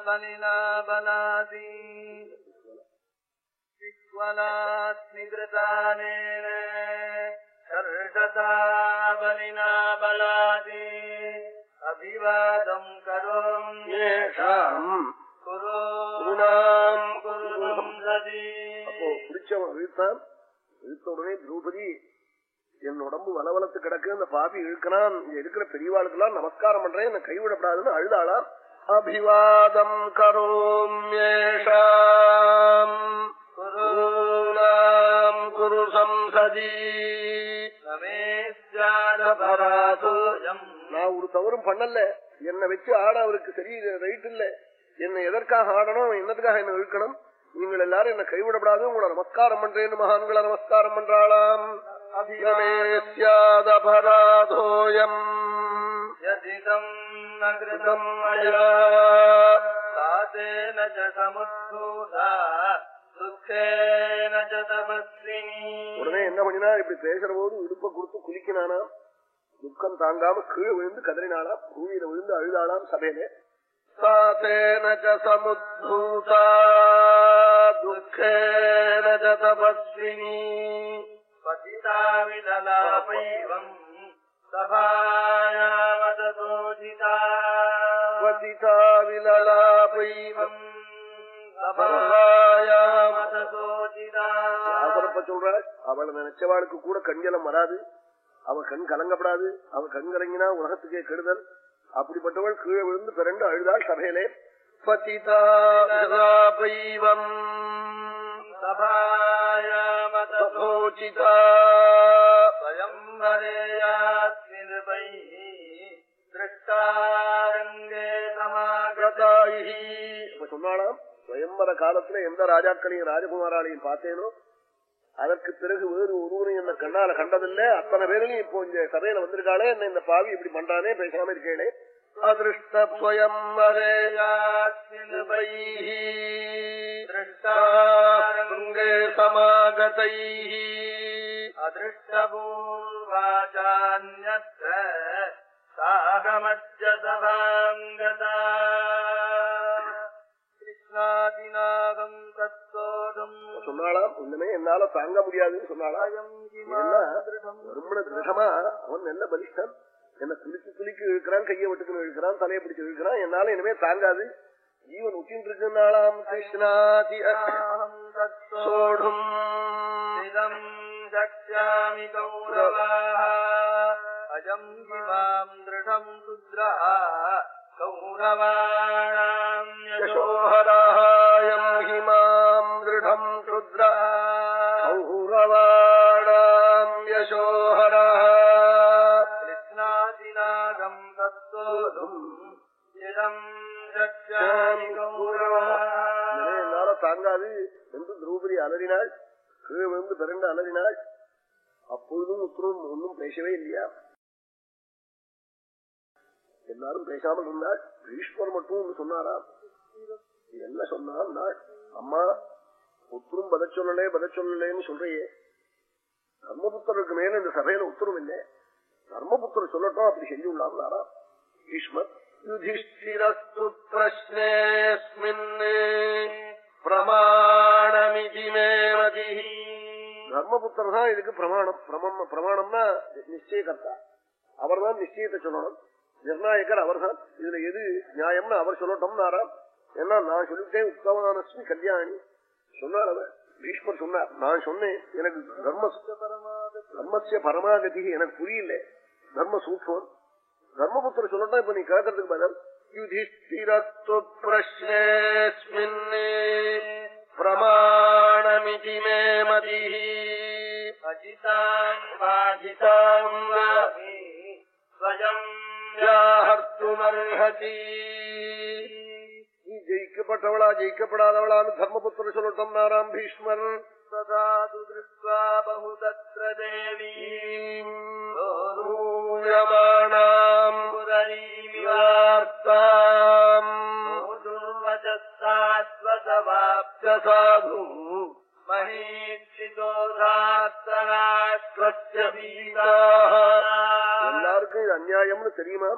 बलिना बलादी विह्वलास्मिकृतानेन सर्गता बलिना बलादी अभिवादम् करोम्येषाम् குருணாம் குருதம் சதி அப்போ பிடிச்சவன் இழுத்தான் இழுத்த உடனே திரௌபதி என் உடம்பு வலவலத்து கிடக்கு அந்த பாபி இழுக்கிறான் இருக்கிற பெரியவாளுக்கெல்லாம் நமஸ்காரம் பண்றேன் என்ன கைவிடப்படாதுன்னு அழுதாளாம் அபிவாதம் கரோம்யேஷாம் குருணாம் குரு சம்சதி நான் ஒரு தவறும் பண்ணல. என்னை வச்சு ஆட அவருக்கு சரி ரைட் இல்ல. என்னை எதற்காக ஆடணும் என்னதுக்காக என்ன இழுக்கணும்? நீங்கள் எல்லாரும் என்ன கைவிடப்படாது உங்களை நமஸ்காரம் பண்றேன்னு மகான்களை நமஸ்காரம் பண்றாளாம். അധികമേ സ്യാദപരാധോയം ൃതം മയാ സാധേന ച സമുദ്ധൂത உடனே என்ன பண்ணினா இப்படி பேசுற போது இடுப்ப கொடுத்து குளிக்கினானா துக்கம் தாங்காம கீழே விழுந்து கதறினாளா? பூமியில விழுந்து அழுதாளாம் சபையிலே. சமுத்தூதா துக்கேன தபஸ்வினி. दुःखेन च तपस्विनी पतिता विदलापैवम् सभायामदोजिता வதிதா விலலாபைவம் सभायामदोजिता ஆசரப்ப சொல்றாள் அவளை நினைச்சவாளுக்கு கூட கண்ஜலம் வராது அவ கண் கலங்கப்படாது அவ கண் கலங்கினா உலகத்துக்கே கெடுதல் அப்படிப்பட்டவள் கீழே விழுந்து பிறண்டு அழுதாள் சபையிலே पतिता विदलापैवम् सभायामदोजिता स्वयंवरेयास्मिर्वैः திருஷ்டாரங்கே சமாகதாயி இப்ப சொன்னாலாம் சுயம்பர காலத்துல எந்த ராஜாக்களையும் ராஜகுமாராலையும் பார்த்தேனோ அதற்கு பிறகு வேறு ஒருவரும் என்ன கண்ணால கண்டதில்லை அத்தனை பேரையும் இப்போ இந்த சபையில வந்திருக்காளே என்ன இந்த பாவி இப்படி பண்றானே பேசாம இருக்கேளே अदृष्टस्वयम् वरेयास्मिन्वैः திருஷ்டாங்கே சமாகத்தை அதிருஷ்டபூர்வாச்சான்யத்த சாகமஜசவாங்கதா கிருஷ்ணாதிநாகம் தத்தோகம் சொன்னாலாம் ஒண்ணுமே என்னால தாங்க முடியாதுன்னு சொன்னாலாம் ரொம்ப திருடமா அவன் என்ன பலிஷ்டன் என்ன குலுக்கி குலுக்கி இழுக்கிறான் கையை விட்டுக்கு இழுக்கிறான் தலையை பிடிச்சி இழுக்கிறான் என்னால இனிமே தாங்காது ജീവൻ ഉച്ചിട്ടിരിക്കുന്നാളാം കൃഷ്ണാതി സോഢും ചക്ഷാമി കൗരവാ അജം ഹിമാം ദൃഢം രുദ്ര കൗരവാണോഹരായം ഹിമാം ദൃഢം രുദ്ര கூடாது என்று திரௌபதி அலறினாள். கீழே பிறண்டு அலறினாள். அப்பொழுதும் உத்தரவும் ஒன்றும் பேசவே இல்லையா? எல்லாரும் பேசாமல் இருந்தாள். பீஷ்மர் மட்டும் ஒன்று சொன்னாராம். என்ன சொன்னா அம்மா ஒத்தரும் பத சொல்லலே பத சொல்லலேன்னு சொல்றையே. தர்மபுத்தருக்கு மேல இந்த சபையில உத்தரவு இல்லை. தர்மபுத்தர் சொல்லட்டும் அப்படி செஞ்சு உள்ளாருனாரா பீஷ்மர் யுதிஷ்டிரஸ்து பிரஸ்னேஸ்மின் பிரமாணமிதி மேமதி தர்மபுத்தர் தான் இதுக்கு பிரமாணம். பிரமம் பிரமாணம்னா நிச்சயகர்த்தா. அவர் தான் நிச்சயத்தை சொல்லணும். நிர்ணாயகர் அவர் தான் இதுல எது நியாயம்னு அவர் சொல்லட்டும் நாரா ஏன்னா நான் சொல்லிட்டேன் உத்தவானஸ்மி கல்யாணி. சொன்னார் அவர். பீஷ்மர் சொன்னார். நான் சொன்னேன். எனக்கு தர்ம தர்மசிய பரமாகதி எனக்கு புரியல. தர்ம சூக்மம். தர்மபுத்திர சொல்லட்டா இப்ப நீ கேட்கறதுக்கு பதில். युधिष्ठिरस्तु प्रश्नेऽस्मिन् प्रमाणमिति मे मतिः अजिताम् वाजिताम् वापि स्वयम् व्याहर्तुमर्हति நீ ஜெயிக்கப்பட்டவளா ஜெயிக்கப்படாதவளான்னு தர்மபுத்திர சொல்லட்டும் நாராம் பீஷ்மர் तदा तु दृष्ट्वा बहुतत्र பூயமானாம் புரீவிவார்த்தாம் சாஸ்வதவாப்தசாது எல்லாருக்கும் இது அநியாயம்னு தெரியுமா?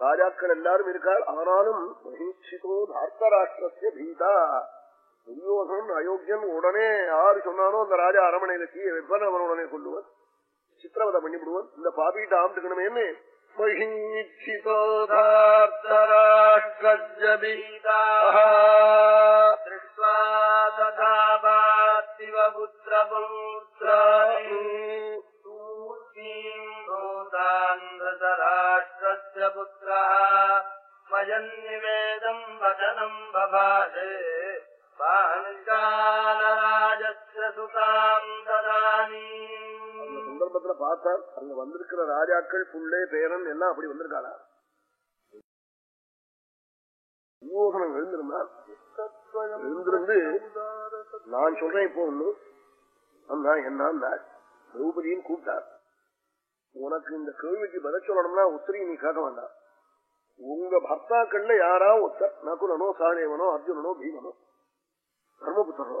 ராஜாக்கள் எல்லாரும் இருக்காள் ஆனாலும் மகிஷிதோ தார்த்தராஷ்டிரஸ்ய பீதா. துரியோகன் அயோக்கியன் உடனே யாரு சொன்னானோ அந்த ராஜா அரமனையில தீய வெப்பன் அவன் உடனே கொள்ளுவன். சித்திரவதை பண்ணி விடுவோம் இந்த பாபிகிட்ட ஆண்டுக்கணுமேன்னு மயன்னிவேதம் வதனம் பபாஷே பானுஷாலராஜஸ்ய சுதாம் ததானீ குடும்பத்துல பார்த்தா அங்க வந்திருக்கிற ராஜாக்கள் புள்ளே பேரன் எல்லாம் அப்படி வந்திருக்காளா துரியோகனம் எழுந்திருந்தான் எழுந்திருந்து நான் சொல்றேன் இப்போ ஒண்ணு. அண்ணா என்ன திரௌபதியும் கூப்பிட்டார். உனக்கு இந்த கேள்விக்கு பதில் சொல்லணும்னா உத்தரையும் நீ கேட்க வேண்டாம். உங்க பர்த்தாக்கள்ல யாரா ஒருத்தர்? நகுலனோ சகதேவனோ அர்ஜுனனோ பீமனோ? தர்மபுத்தரோ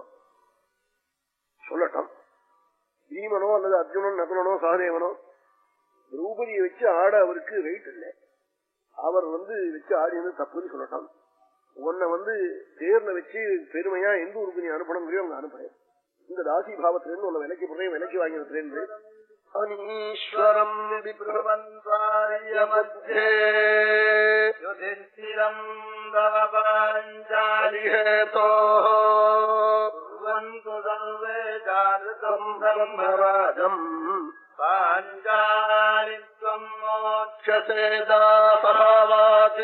சொல்லட்டும். பீமனோ அல்லது அர்ஜுனன் நகுலனோ சகதேவனோ திரௌபதியை வச்சு ஆட அவருக்கு ரைட் இல்லை. அவர் வந்து வச்சு ஆடினது தப்புன்னு சொல்லட்டான் உன்னை வந்து தேர்ல வச்சு பெருமையா எந்த ஊருக்கு நீ அனுப்பணுங்கிறையோ அவங்க அனுப்புறேன். இந்த ராசி பாவத்திலேருந்து உன்னை விலைக்கு போடுறேன் விலைக்கு வாங்கி வைக்கிறேன் அனீஸ்வரம் விப்ரவந்தாரியமத்திரம் தவ कुर्वन्तु सर्वे जागृतम् ब्रह्मराजम् पाञ्चालित्वम् मोक्षसे दासभावात्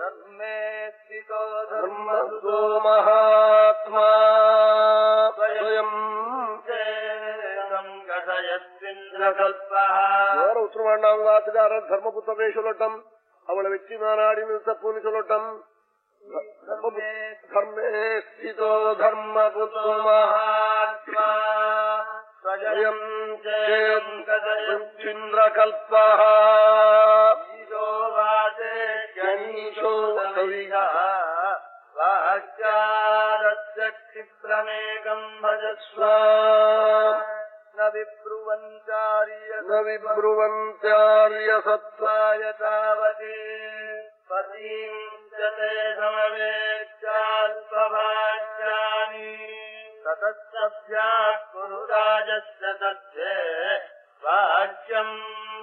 धर्मे स्थितो धर्मसुतो महात्मा स्वयम् வேற உத்தரவாண்டாங்க ஆத்துக்காரர் தர்மபுத்தரே சொல்லட்டும் அவளை வச்சு நான் ஆடினது தப்புன்னு சொல்லட்டும் धर्मेस्थितो धर्मपुतो महात्मा स्वयं चेन्द्रकल्पः वाक्यारस्य क्षिप्रमेकम् भजस्व न विब्रुवन्त्यार्य न विब्रुवन्त्यार्य सत्त्वाय तावती पतीम् च ते समवेत्यात्मभाग्यानि ततस्तभ्याः कुरु राजस्य तस्ये वाक्यम्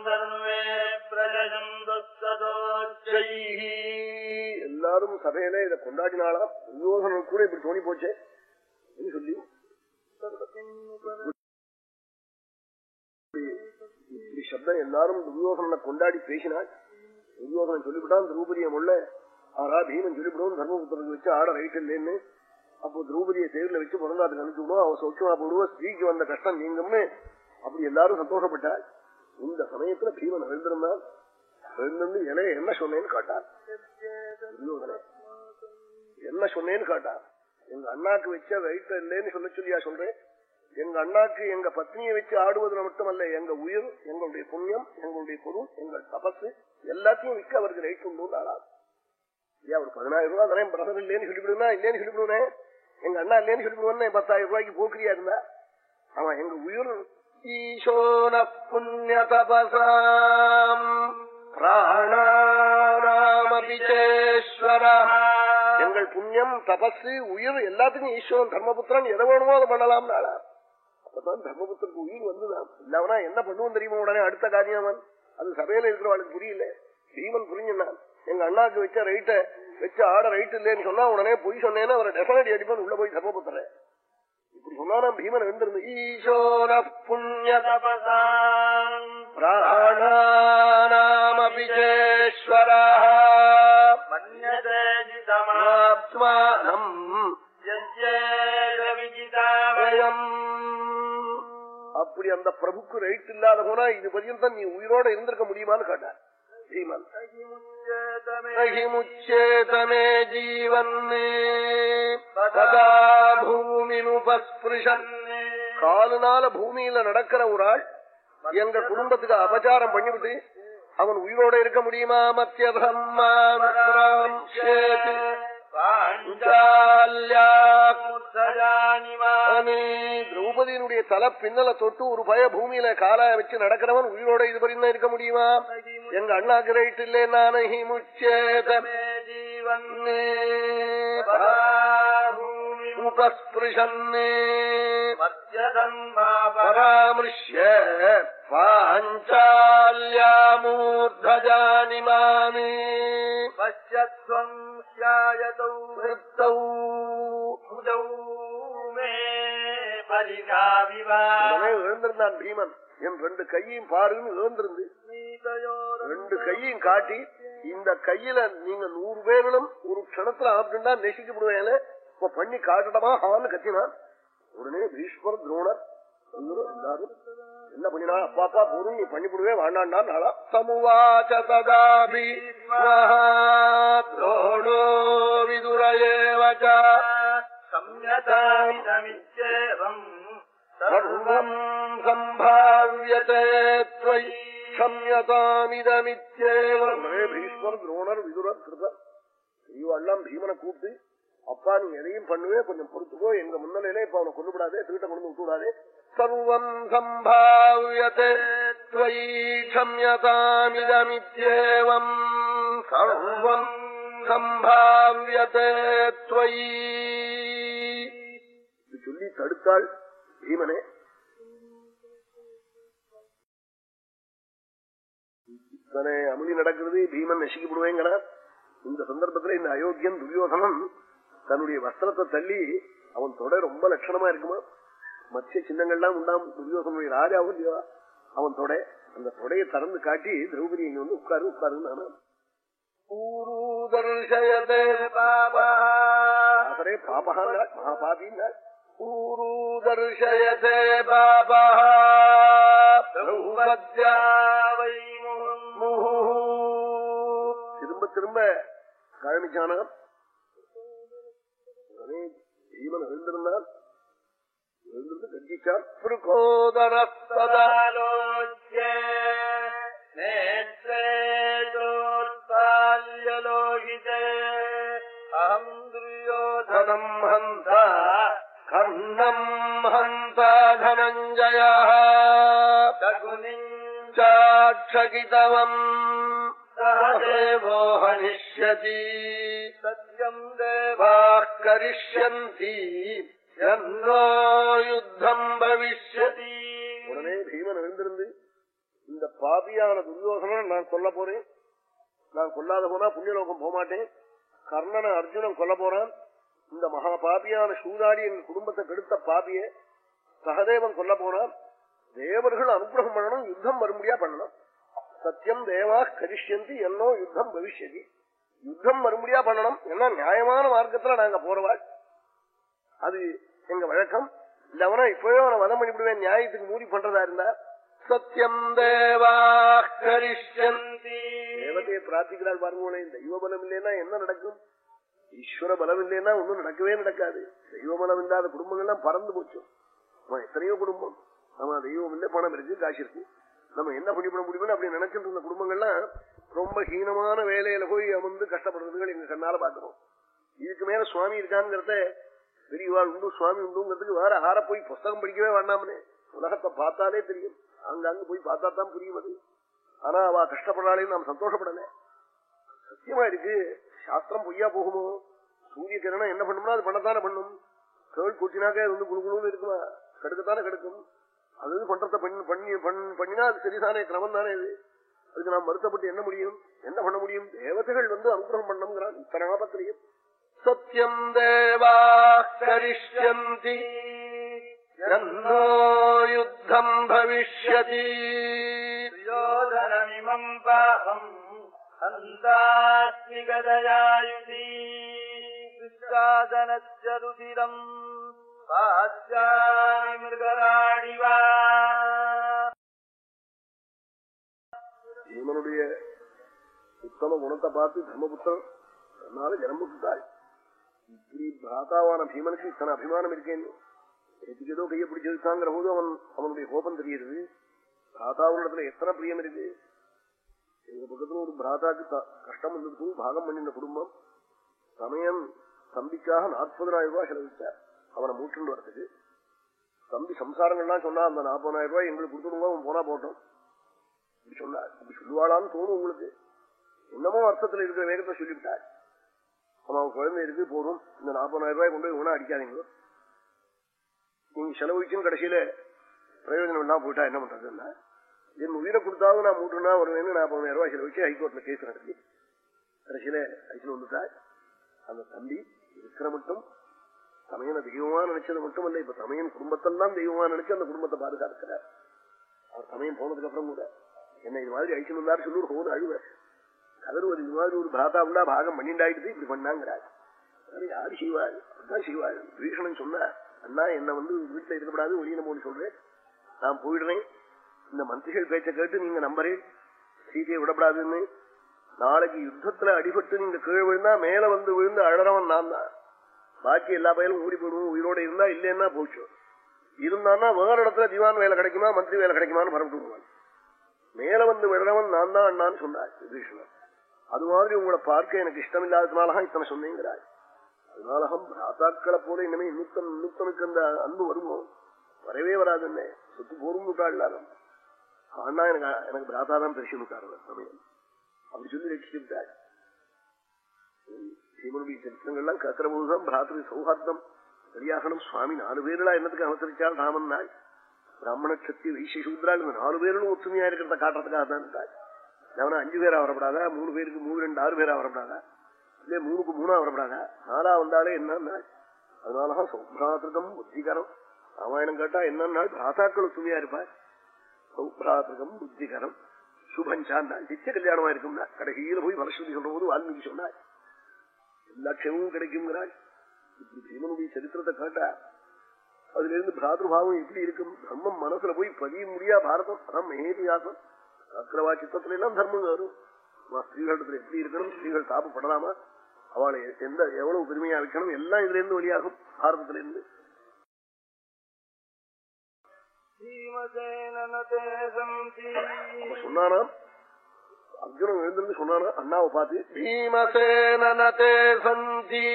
सर्वे प्रजयन्तस्तदोच्चैः எல்லாரும் சபையில இதை கொண்டாடினாலாம் துரியோதனன் கூட இப்படி தோணி போச்சே அப்படின்னு சொல்லி இப்படி சப்தம் எல்லாரும் துரியோதனனை கொண்டாடி பேசினாள் துரியோதனன் சொல்லிவிட்டான் திரௌபதியை முள்ள ஆறா பீமன் சொல்லிவிடும் தர்மபுத்திரனுக்கு வச்சு ஆட ரைட் இல்லைன்னு. அப்போ திரௌபதியை தேர்ல வச்சு பிறந்தாட்டு அனுப்பிச்சு விடுவோம். அவன் சௌக்கியமா போடுவோம். ஸ்திரீக்கு வந்த கஷ்டம் நீங்கம்னு. அப்படி எல்லாரும் சந்தோஷப்பட்டாள் இந்த சமயத்துல பீமன் எழுந்திருந்தான் எழுந்திருந்து இலைய என்ன சொன்னேன்னு காட்டான் என்ன சொன்னேன்னு காட்டா எங்க அண்ணாக்கு வச்ச ரைட்ட இல்லைன்னு சொல்ல சொல்லியா சொல்றேன் எங்க அண்ணாக்கு எங்க பத்னியை வச்சு ஆடுவதுல மட்டுமல்ல எங்க உயிர் எங்களுடைய புண்ணியம் எங்களுடைய பொருள் எங்கள் தபசு எல்லாத்தையும் விற்க அவருக்கு ரைட் உண்டு ஆளாது ஐயா ஒரு பதினாயிரம் ரூபாய் தரேன் பிரதர் இல்லேன்னு சொல்லிவிடுனா இல்லேன்னு சொல்லிவிடுவேன் எங்க அண்ணா இல்லேன்னு சொல்லிவிடுவேன் பத்தாயிரம் ரூபாய்க்கு போக்கிரியா இருந்தா. ஆமா எங்க உயிர் ஈசோன புண்ணிய தபசாம். பிராணாமபிச்சேஸ்வர எங்கள் புண்ணியம் தபசு உயிர் எல்லாத்துக்கும் ஈஸ்வரன் தர்மபுத்திரன் எதை வேணுமோ அதை பண்ணலாம் நாளா அப்பதான் தர்மபுத்திரக்கு உயிர் வந்துதான் இல்லாமனா என்ன பண்ணுவோம் தெரியுமா உடனே அடுத்த காரியம் அது சபையில இருக்கிறவளுக்கு புரியல. ஸ்ரீமன் புரிஞ்சுனான். எங்க அண்ணாக்கு வச்ச ரைட்ட வச்ச ஆட ரைட் இல்லேன்னு சொன்னா உடனே பொய் சொன்னேன்னா அவரை டெஃபனடி அடிப்பான் உள்ள போய் தப்ப புத்துறேன் இப்படி சொன்னா பீமன் எழுந்திருந்து ஈஸ்வர புண்ணிய தபசாணாமபிஜேஸ்வரா மன்யதேஜிதமாத்மானம் அப்படி அந்த பிரபுக்கு ரைட் இல்லாத போனா இது பரியந்தம் நீ உயிரோட இருந்திருக்க முடியுமான்னு கேட்டார். பீமன் நகி ஜீவன் ததா பூமினுபஸ்பிருஷன் காலுனால பூமியில நடக்கிற ஒரு ஆள் எங்க குடும்பத்துக்கு அபச்சாரம் பண்ணிவிட்டு அவன் உயிரோட இருக்க முடியுமா மத்திய திரௌபதியினுடைய தலை பின்னல தொட்டு ஒரு பய பூமியில காலாய வச்சு நடக்கிறவன் உயிரோட இது பரிந்தா இருக்க முடியுமா எங்க அண்ணா கிரைட் இல்லே நானஹி முச்சேதமே ஜீவன்னே. உபஸ்பிருஷன்னே பராமృశ్య பாஞ்சால்யாமூர்தஜானி மானே பஷ்யத்வம் ஸ்யாயதௌ ஹிருத்தௌ ஹுதௌ எழுந்திருந்தான் பீமன். என் ரெண்டு கையையும் பாருன்னு எழுந்திருந்து ரெண்டு கையையும் காட்டி இந்த கையில நீங்க நூறு பேர்களும் ஒரு க்ஷணத்துல அப்படின்னா நெசிக்கப்படுவேன் இப்ப பண்ணி காட்டடமா ஹான்னு கத்தினான். உடனே பீஷ்மர் துரோணர் என்ன பண்ணினா அப்பா அப்பா போதும் நீ பண்ணிவிடுவே வேண்டாண்டா நாளா சமுவாச்ச ததாபி துரோணோ விதுரேவச்ச संयतामिदमित्येवम् சர்வம் சம்பாவியதே त्वयि क्षम्यतामिदमित्येवम् பீஷ்மர் துரோணர் விதுரர் கிருபர் இவெல்லாம் பீமனை கூப்பிட்டு அப்பா நீ எதையும் பண்ணுவே கொஞ்சம் பொறுத்துக்கோ எங்க முன்னிலையில இப்ப அவனை கொண்டு விடாதே திருட்ட கொண்டு விட்டு விடாதே சர்வம் சம்பாவியதே त्वयि क्षम्यतामिदमित्येवम् சர்வம் சம்பாவியதே त्वयि இது சொல்லி தடுத்தாள் பீமனே இத்தனை அமுலி நடக்கிறது பீமன் நசிக்கப்படுவேங்கிறார் இந்த சந்தர்ப்பத்துல இந்த அயோக்கியன் துரியோதனன் தன்னுடைய வஸ்திரத்தை தள்ளி அவன் தொடை ரொம்ப லட்சணமா இருக்குமா? மத்திய சின்னங்கள்லாம் உண்டாம் துரியோதனுடைய ராஜாவும் இல்லையா அவன் தொடை அந்த தொடையை திறந்து காட்டி திரௌபதி இங்க வந்து உட்காரு உட்காருன்னு நானா ஊரூதர்ஷயதே பாபரே பாபஹான்னா மகாபாபின்னா ஊரூதர்ஷயதே பாபா द्रौपद्यावै திரும்ப திரும்ப காமிச்சானா உடனே பீமன் எழுந்திருந்தான் எழுந்திருந்து கர்ஜிச்சான் प्रकोदरस्तदालोच्य नेत्रे दोर्ताल्यलोहिते अहम् दुर्योधनम् हन्ता கர்ணம் ஹந்தாதனஞ்சய சாட்சகிதவம் ஹனிஷ்யதி சத்யம் தேவா. கரிஷ்யந்தி என்னோ யுத்தம் பவிஷ்யதி. உடனே பீமன் எழுந்திருந்து இந்த பாபியான துரியோசன நான் சொல்ல போறேன். நான் கொல்லாத போனா புண்ணியலோகம் போக மாட்டேன் கர்ணனை அர்ஜுனன் கொல்ல போறான். இந்த மகா பாபியான சூதாடி என் குடும்பத்தை கெடுத்த பாபிய சகதேவன் கொல்ல போனான். தேவர்கள் அனுகிரகம் பண்ணணும் யுத்தம் வரும்படியா பண்ணணும். சத்தியம் தேவா கரிஷ்யந்தி என்னோ யுத்தம் பவிஷ்யதி. யுத்தம் வரும்படியா பண்ணணும். என்ன நியாயமான மார்க்கத்துல நாங்க போறவாள். அது எங்க வழக்கம். இல்லவனா இப்பவே அவனை வதம் பண்ணிவிடுவேன். நியாயத்துக்கு மூடி பண்றதா இருந்தா. சத்தியம் தேவா கரிஷ்யந்தி. தேவதையை பிரார்த்திக்கிறாள் பாருங்களேன் இந்த யுவபலம் இல்லைன்னா என்ன நடக்கும்? ஈஸ்வர பலம் இல்லைன்னா ஒண்ணும் நடக்கவே நடக்காது. தெய்வ பலம் இல்லாத குடும்பங்கள்லாம் பறந்து போச்சு. நம்ம எத்தனையோ குடும்பம். ஆமா தெய்வம் இல்லை பணம் இருக்கு காசு இருக்கு. நம்ம என்ன பண்ணிவிட முடியும்னு அப்படி நினைச்சிட்டு இருந்த குடும்பங்கள்லாம் ரொம்ப ஹீனமான வேலையில போய் அமர்ந்து கஷ்டப்படுறதுகள் எங்க கண்ணால பாக்குறோம் இதுக்கு மேல சுவாமி இருக்காங்கிறத பெரியவாள் உண்டு சுவாமி உண்டுங்கிறதுக்கு வேற ஆற போய் புஸ்தகம் படிக்கவே வேண்டாம்னே உலகத்தை பார்த்தாலே தெரியும். அங்கங்க போய் பார்த்தா தான் புரியும் அது. ஆனா அவ கஷ்டப்படுறாளேன்னு நாம் சந்தோஷப்படல. சத்தியமா இருக்கு. சாஸ்திரம் பொய்யா போகுமோ? சூரிய கிரணம் என்ன பண்ணும்னா அது பண்ணத்தானே பண்ணும். கேள் கூட்டினாக்கே அது வந்து குழுகுழுன்னு இருக்குமா? கெடுக்கத்தானே கெடுக்கும். அது பண்றத பண்ணி பண்ணி பண்ணினா அது சரிதானே கிரமம் தானே இது. அதுக்கு நாம் வருத்தப்பட்டு என்ன முடியும்? என்ன பண்ண முடியும்? தேவதைகள் வந்து அனுகிரகம் பண்ணுங்கிறான் இத்தனை ஆபத்திலையும். சத்தியம் தேவா கரிஷ்யந்தி. யுத்தம் பவிஷ்யதி. பாபம் पापम् हन्तास्मि गदयायुधि दुःशासनस्य रुधिरम् पाश्चामि मृगराणि वा பீமனுடைய உத்தம குணத்தை பார்த்து தர்மபுத்திரன் அதனால ஜனம்புத்தாள் இப்படி பிராத்தாவான பீமனுக்கு இத்தனை அபிமானம் இருக்கேன்னு எதுக்கு ஏதோ கையை பிடிச்சிருக்காங்கிற போது அவன் அவனுடைய கோபம் தெரியுது பிராத்தாவிடத்துல எத்தனை பிரியம் இருக்கு எங்க பக்கத்துல ஒரு பிராதாக்கு த- கஷ்டம் வந்ததுக்கு பாகம் பண்ணின குடும்பம் சமயம் தம்பிக்காக நாற்பதனாயிரம் ரூபாய் செலவிச்சார் அவனை மூட்டுண்டு வரதுக்கு தம்பி சம்சாரங்கள்லாம் சொன்னா அந்த நாற்பதாயிரம் ரூபாய் எங்களுக்கு கொடுத்துடுங்க அவன் போனா போட்டோம். இப்படி சொன்னார் இப்படி சொல்லுவாளான்னு தோணும் உங்களுக்கு. என்னமோ அர்த்தத்துல இருக்கிற வேகத்தை சொல்லிவிட்டார். அவன் குழந்தை இருக்கு போதும். இந்த நாற்பதாயிரம் ரூபாய் கொண்டு போய் ஒன்றும் அடிக்காதீங்க நீங்க செலவழிச்சுன்னு கடைசியில பிரயோஜனம் எல்லாம் போயிட்டா என்ன பண்றதுன்னா என் உயிரை கொடுத்தாவது நான் மூட்டுனா வருவேன்னு நாற்பதாயிரம் ரூபாய் செலவழிச்சு ஹைகோர்ட்ல கேஸ் நடத்தி. கடைசியில ஐசில் வந்துட்டா அந்த தம்பி இருக்கிற மட்டும் சமயனை தெய்வமா நினைச்சது மட்டும் இல்ல இப்ப சமயன் குடும்பத்தெல்லாம் தெய்வமா நினைச்சு அந்த குடும்பத்தை பாதுகாக்கிறார். அவர் சமயம் போனதுக்கு அப்புறம் கூட என்ன இது மாதிரி அழிச்சு வந்தாரு சொல்லி ஒரு அழுவர் கதறுவது இது மாதிரி ஒரு பிராத்தா உண்டா பாகம் பண்ணிண்டாயிட்டு இப்படி பண்ணாங்கிறார். யாரு செய்வாள்? அதான் செய்வாள். பீஷணன் சொன்னார் அண்ணா என்ன வந்து வீட்டுல இருக்கக்கூடாது ஒளியின போன்னு சொல்றேன். நான் போயிடுறேன். இந்த மந்திரிகள் பேச்ச கேட்டு நீங்க நம்பரே. சீதையை விடப்படாதுன்னு. நாளைக்கு யுத்தத்துல அடிபட்டு நீங்க கீழே விழுந்தா மேல வந்து விழுந்து அழறவன் நான் தான். பாக்கி எல்லா பயிலும் ஊடி போடுவோம் உயிரோட இருந்தா இல்லைன்னா போச்சு. இருந்தான்னா வேற இடத்துல திவான் வேலை கிடைக்குமா மந்திரி வேலை கிடைக்குமான்னு பரப்பிட்டு விடுவான். மேல வந்து விழறவன் நான் தான் அண்ணான்னு சொன்னார் விபீஷணன் அது மாதிரி உங்களை பார்க்க எனக்கு இஷ்டம் இல்லாததுனாலதான் இத்தனை சொன்னீங்கிறாய் அதனாலகம் பிராத்தாக்களை போல இனிமே இன்னுத்தன் இன்னுத்தனுக்கு அந்த அன்பு வருமோ? வரவே வராதுன்னு. சொத்து போரும் விட்டாள் அண்ணா எனக்கு எனக்கு பிராத்தா தான் பெருசுட்டாரு சமயம். அப்படி சொல்லி ரட்சிச்சு விட்டாள் சீமனுடைய சரித்திரங்கள்லாம் கேட்கிற போதுதான் பிராத்திரி சௌஹார்த்தம் சரியாகணும் சுவாமி நாலு பேர்களா என்னத்துக்கு அவசரிச்சால் ராமன் நாள் பிராமண சக்தி வைசியசூத்ரால் இந்த நாலு பேரும் ஒற்றுமையா இருக்கிறத காட்டுறதுக்காக தான் இருந்தாள் அவனா அஞ்சு பேரா வரப்படாதா? மூணு பேருக்கு மூணு ரெண்டு ஆறு பேரா வரப்படாதா? இல்லையே மூணுக்கு மூணா வரப்படாதா? நாலா வந்தாலே என்னன்னா அதனாலதான் சௌப்ராத்திருக்கம் புத்திகரம். ராமாயணம் கேட்டா என்னன்னா பிராத்தாக்கள் ஒத்துமையா இருப்பார். சௌப்ராத்திருக்கம் புத்திகரம் சுபஞ்சான் நித்திய கல்யாணமா இருக்கும்னா கடைசியில போய் மனசுதி சொல்ற போது வால்மீகி சொன்னார். எல்லா கிடைக்குங்கிறாள் இப்படி பீமனுடைய சரித்திரத்தை கேட்டா அதுல இருந்து பிராதுர்பாவம் எப்படி இருக்கும்? தர்மம் மனசுல போய் பதிய முடியா பாரதம்? அதான் மகேதியாசம் அக்கிரவா சித்தத்துல எல்லாம் தர்மம் வரும் ஸ்திரீகளிடத்துல எப்படி இருக்கணும்? ஸ்திரீகள் தாபப்படலாமா? அவளை எந்த எவ்வளவு பெருமையா வைக்கணும்? எல்லாம் இதுல இருந்து வெளியாகும் பாரதத்துல இருந்து சொன்னானா அர்ஜுனன் எழுந்திருந்து சொன்னானா அண்ணாவை பார்த்து பீமசேனே சந்தி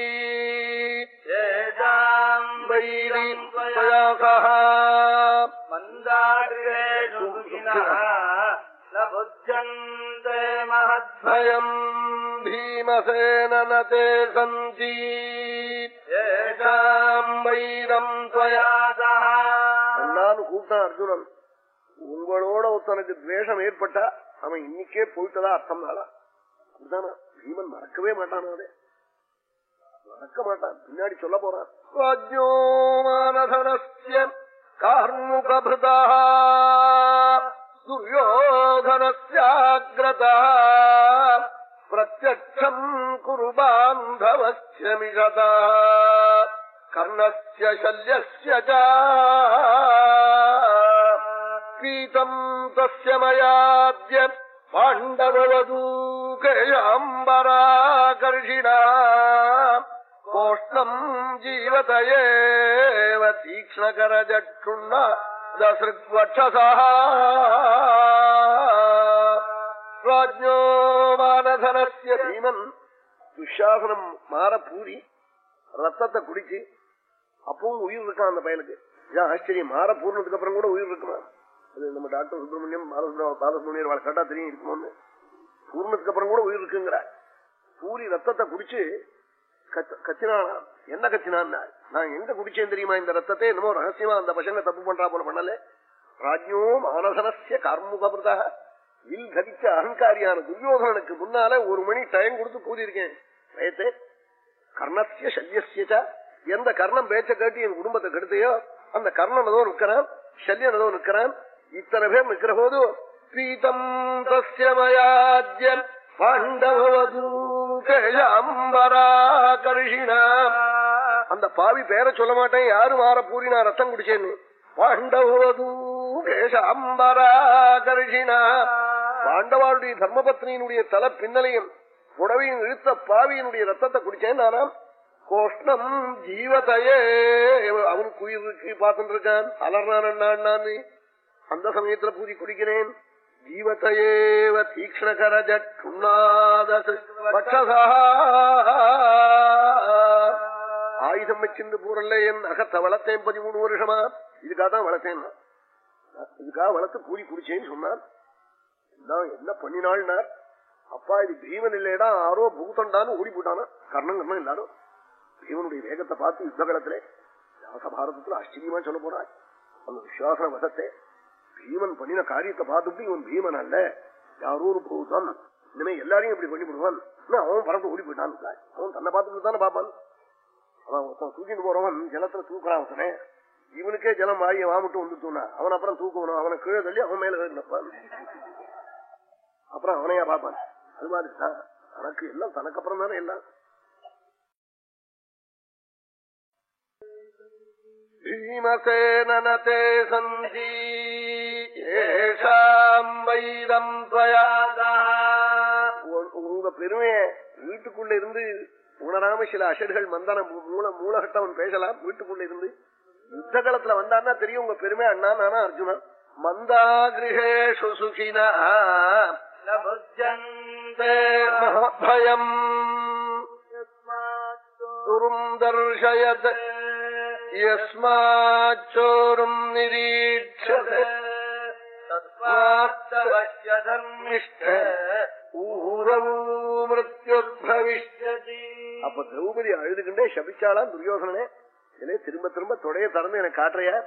மஹத்வயம் பீமசேனே சந்தி வைரம் துவயாதா सः கூப்பிட்டான் அர்ஜுனன். உங்களோட ஒருத்தனுக்கு துவேஷம் ஏற்பட்டா அவன் இன்னைக்கே போயிட்டதா அர்த்தம் தானா அப்படிதானா? பீமன் மறக்கவே மாட்டான் மறக்க மாட்டான். பின்னாடி சொல்ல போறான். ராஜ்யோமானதனஸ்ய கார்முகபிருதா துரியோதனஸ்யாகிரதா. பிரத்யக்ஷம் கர்ணஸ்ய சல்யஸ்ய ச பீதம் தஸ்ய மயாத்ய பாண்டவதூகேயாம்பராகர்ஷிணா கோஷ்ணம் ஜீவதயேவ தீக்ஷ்ணகரஜட்டுண்ண தசிருக்வட்சசா ராஜ்யோ மானதனஸ்ய பீமன் துஷாசனம் மாற பூரி ரத்தத்தை குடிச்சு அப்பவும் உயிர் இருக்கான் அந்த பயலுக்கு இதான் ஆச்சரியம். மாற பூர்ணத்துக்கு அப்புறம் கூட உயிர் இருக்குமா? அது நம்ம டாக்டர் சுப்பிரமணியம் பாலசுப்ரமணியர் வாழ் கேட்டா தெரியும் இருக்குமோன்னு. பூர்ணத்துக்கு அப்புறம் கூட உயிர் இருக்குங்கிற. பூரி ரத்தத்தை குடிச்சு கச்சினானா? என்ன கச்சினான்னா? நான் எங்க குடிச்சேன் தெரியுமா இந்த ரத்தத்தை? என்னமோ ரகசியமா அந்த பசங்க தப்பு பண்றா போல பண்ணல. ராஜ்யோ மானசனசிய கார்முகபிரதா வில் கதிச்ச அகங்காரியான துரியோதனனுக்கு முன்னால ஒரு மணி டைம் கொடுத்து கூறியிருக்கேன் பயத்தை. கர்ணசிய சல்யசியச்சா எந்த கர்ணம் பேச்ச கேட்டு என் குடும்பத்தை கெடுத்தையோ அந்த கர்ணன் ஏதோ நிற்கிறான் சல்யன் ஏதோ நிற்கிறான். இத்தனை பேர் நிற்கிற போது பீதம் தஸ்ய அந்த பாவி பேரை சொல்ல மாட்டேன் யாரு மாற பூரி நான் ரத்தம் குடிச்சேன்னு. பாண்டவதூகம்பராகர்ஷிணா பாண்டவாளுடைய தர்மபத்னியினுடைய தலை பின்னலையும் புடவையும் இழுத்த பாவியினுடைய ரத்தத்தை குடிச்சேன் நானா கோஷ்ணம் ஜீவதையே. அவனுக்கு உயிர் இருக்கு பார்த்துட்டு இருக்கான் அலர்னான் அந்த சமயத்துல பூதி குடிக்கிறேன். ஜீவதையேவ தீக்ஷணகர ஜட்டுண்ணாதசா ஆயுதம் வச்சிருந்து பூரல்ல என் அகத்தை வளர்த்தேன் பதிமூணு வருஷமா. இதுக்காக தான் வளர்த்தேன் நான். இதுக்காக வளர்த்து பூரி குடிச்சேன்னு சொன்னான் நான் என்ன பண்ணினாள்னார் அப்பா இது பீமன் இல்லையடா ஆரோ பூத்தண்டான்னு ஓடி போட்டானா. கர்ணன் கர்ணன் எல்லாரும் இவனுடைய வேகத்தை பார்த்து யுத்த வியாச பாரதத்துல ஆச்சரியமா சொல்ல போறாள் அவன் விசுவாச வசத்தை. பீமன் பண்ணின காரியத்தை பார்த்துட்டு இவன் பீமன் அல்ல. யாரோ ஒரு பூதம் இனிமே எல்லாரையும் இப்படி பண்ணி விடுவான். அவன் பறந்து ஓடி போயிட்டான் அவன் தன்னை பார்த்துட்டு தானே பார்ப்பான். அவன் ஒருத்தன் தூக்கிட்டு போறவன் ஜலத்துல தூக்குறான் ஒருத்தனே இவனுக்கே ஜலம் வாய வாமிட்டு வந்துட்டோம்னா அவன் அப்புறம் தூக்கணும். அவனை கீழே தள்ளி அவன் மேல நிற்பான். அப்புறம் அவனையா பார்ப்பான். அது மாதிரி தான் தனக்கு எல்லாம் தனக்கு அப்புறம் தானே எல்லாம். பீமசேனே சந்தி ஏஷாம் வைரம் உங்க பெருமைய வீட்டுக்குள்ள இருந்து உணராம சில அஷர்கள் மந்தான மூல மூலகட்டவன் பேசலாம் வீட்டுக்குள்ள இருந்து யுத்த காலத்துல வந்தான்னா தெரியும் உங்க பெருமை அண்ணா நானா அர்ஜுனா மந்தாகிருஹேஷு சுகினா न भुज्यन्ते பயம் துரும் தர்ஷயத் യസ്മാച്ചോറും നിരീക്ഷത തത്വാർത്ഥവശ്യധർമ്മിഷ്ട ഊരവൂ മൃത്യുർഭവിഷ്യതി അപ്പൊ ദ്രൗപതി അഴുതുകണ്ടേ ശപിച്ചാളാം ദുര്യോധനനെ ഇല്ലേ തിരുമ്പ തിരുമ്പ തൊടയെ തടന്ന് എന്നെ കാട്ടറിയാ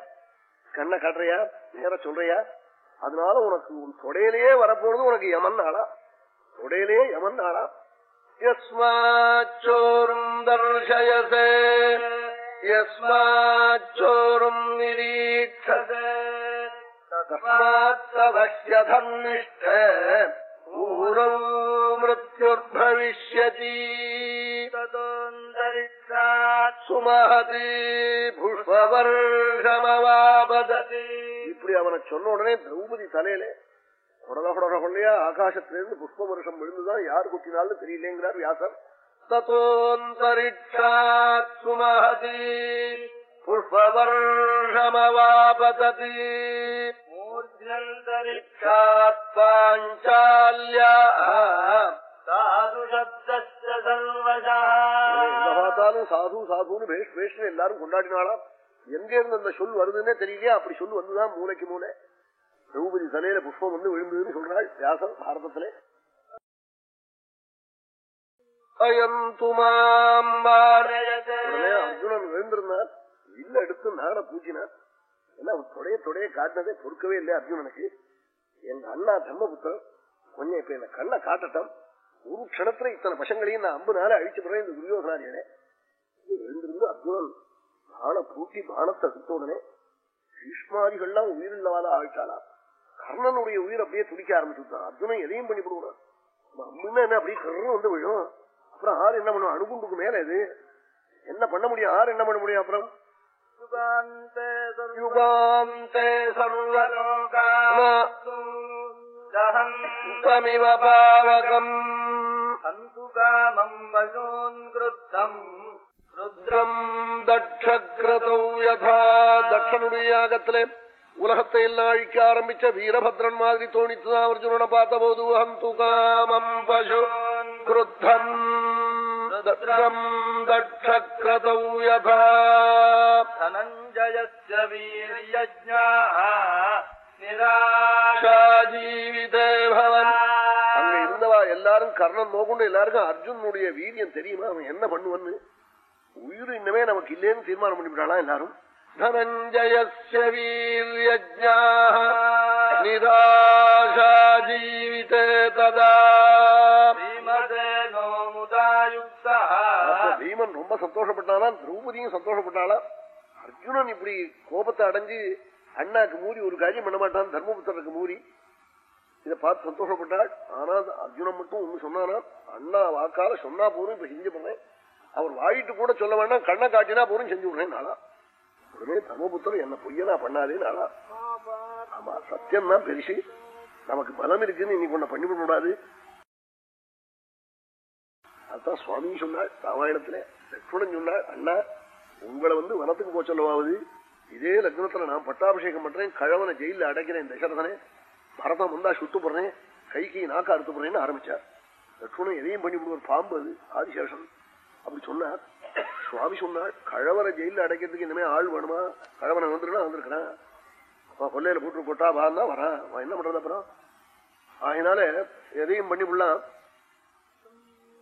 கண்ணை காட்டுறியா நேர சொல்றியா அதனால உனக்கு உன் தொடையிலேயே வரப்போறது உனக்கு யமன் ஆளா தொடையிலேயே யமன் ஆளா யஸ்மாச்சோரும் தர்ஷயசே யஸ்மாச்சோரும் நிரீட்சதமாத்தவசியதன்னிஷ்ட பூரம் மிருத்யுர்பவிஷ்யதி சுமஹதி புஷ்பவர்ஷமவாபததி இப்படி அவனை சொன்ன உடனே திரௌபதி தலையிலே குடல குடல கொள்ளையா ஆகாசத்திலிருந்து புஷ்ப வருஷம் விழுந்துதான் யார் கொட்டினாலும் தெரியலேங்கிறார் வியாசர். ततोऽन्तरिक्षात् सुमहति पुष्पवर्षमवापतति मूर्ध्यन्तरिक्षात् पाञ्चाल्या साधु शब्दश्च सर्वशः எங்க பார்த்தாலும் சாது சாதுன்னு பேஷ் பேஷ்னு எல்லாரும் கொண்டாடினாலாம் எங்க இருந்து அந்த சொல் வருதுன்னே தெரியலையா அப்படி சொல் வந்துதான் மூளைக்கு மூளை திரௌபதி தலையில புஷ்பம் வந்து விழுந்ததுன்னு சொல்றாள் வியாசம் பாரதத்திலே உடனே அர்ஜுனன் விழுந்திருந்தார். இல்ல எடுத்து நாட பூஜினார். ஏன்னா தொடைய தொடைய காட்டினதே பொறுக்கவே இல்லை அர்ஜுனனுக்கு? எங்க அண்ணா தர்மபுத்திரன் கொஞ்சம் இப்ப என்ன கண்ணை காட்டட்டும். ஒரு க்ஷணத்துல இத்தனை பசங்களையும் நான் அம்பு நாள அழிச்சு போறேன் இந்த துரியோசனாரியனே எழுந்திருந்து அர்ஜுனன் பான பூட்டி பானத்தை அடுத்த உடனே பீஷ்மாதிகள்லாம் உயிரில்லவாத ஆழ்த்தாளா கர்ணனுடைய உயிர் அப்படியே துடிக்க ஆரம்பிச்சுட்டான். அர்ஜுனன் எதையும் பண்ணி போடுவான் அம்புன்னா என்ன அப்படியே கர்ணன் வந்து விழும். அப்புறம் ஆறு என்ன பண்ணுவோம் அணுகுண்டுக்கு மேல அது என்ன பண்ண முடியும்? ஆறு என்ன பண்ண முடியும் அப்புறம்? பாவகம். தட்சனுடைய யாகத்திலே உலகத்தை எல்லாம் அழிக்க ஆரம்பிச்ச வீரபத்ரன் மாதிரி தோணித்துதான் அர்ஜுனனை பார்த்தபோது. அஹம் துகாமம் பசு கிருத்தம். தத்ரம் தக்ஷக்ரதௌ யதா. தனஞ்சயஸ்ய வீரியஜ்ஞாஹ நிராஷாஜீவிதே பவன் அங்க இருந்தவா எல்லாரும் கர்ணன் நோக்குண்டு எல்லாருக்கும் அர்ஜுனுடைய வீரியம் தெரியுமா அவன் என்ன பண்ணுவன்னு உயிர் இன்னமே நமக்கு இல்லேன்னு தீர்மானம் பண்ணிவிட்டாளா எல்லாரும் தனஞ்சயஸ்ய வீரியஜ்ஞாஹ நிராஷாஜீவிதே ததா ரொம்ப சந்தோஷப்பட்டானா? திரௌபதியும் சந்தோஷப்பட்டாளா? அர்ஜுனன் இப்படி கோபத்தை அடைஞ்சு அண்ணாக்கு மூறி ஒரு காரியம் பண்ண மாட்டான் தர்மபுத்தருக்கு மூறி இதை பார்த்து சந்தோஷப்பட்டாள். ஆனா அர்ஜுனன் மட்டும் ஒண்ணு சொன்னானா அண்ணா வாக்கால சொன்னா போதும் இப்ப செஞ்சு பண்ணேன் அவர் வாயிட்டு கூட சொல்ல வேண்டாம் கண்ணை காட்டினா போதும் செஞ்சு விடுறேன் நாளா உடனே தர்மபுத்தர் என்ன பொய்யனா பண்ணாதே நாளா ஆமா சத்தியம் தான் பெருசு. நமக்கு பலம் இருக்குன்னு இன்னைக்கு ஒண்ண பண்ணி விடக்கூடாது அதான் சுவாமி சொன்னார் ராமாயணத்துல லக்ஷ்மணன் சொன்னார் அண்ணா உங்களை வந்து வனத்துக்கு போக சொல்லவாவது இதே லக்னத்துல நான் பட்டாபிஷேகம் பண்றேன் கழவனை ஜெயில அடைக்கிறேன் தசரதனே. பரதம் வந்தா சுட்டு போடுறேன் கைக்கு நாக்க அறுத்து போறேன்னு ஆரம்பிச்சார். லக்ஷ்மணன் எதையும் பண்ணி விடுவார் பாம்பு அது ஆதிசேஷன். அப்படி சொன்னார். சுவாமி சொன்னாள் கழவரை ஜெயில அடைக்கிறதுக்கு இனிமே ஆள் வேணுமா? கழவனை வந்துருனா வந்திருக்கிறான். அவன் கொல்லையில போட்டு கொட்டா வான்னா வரான். அவன் என்ன பண்றது அப்புறம்? ஆகினால எதையும் பண்ணி விடலாம்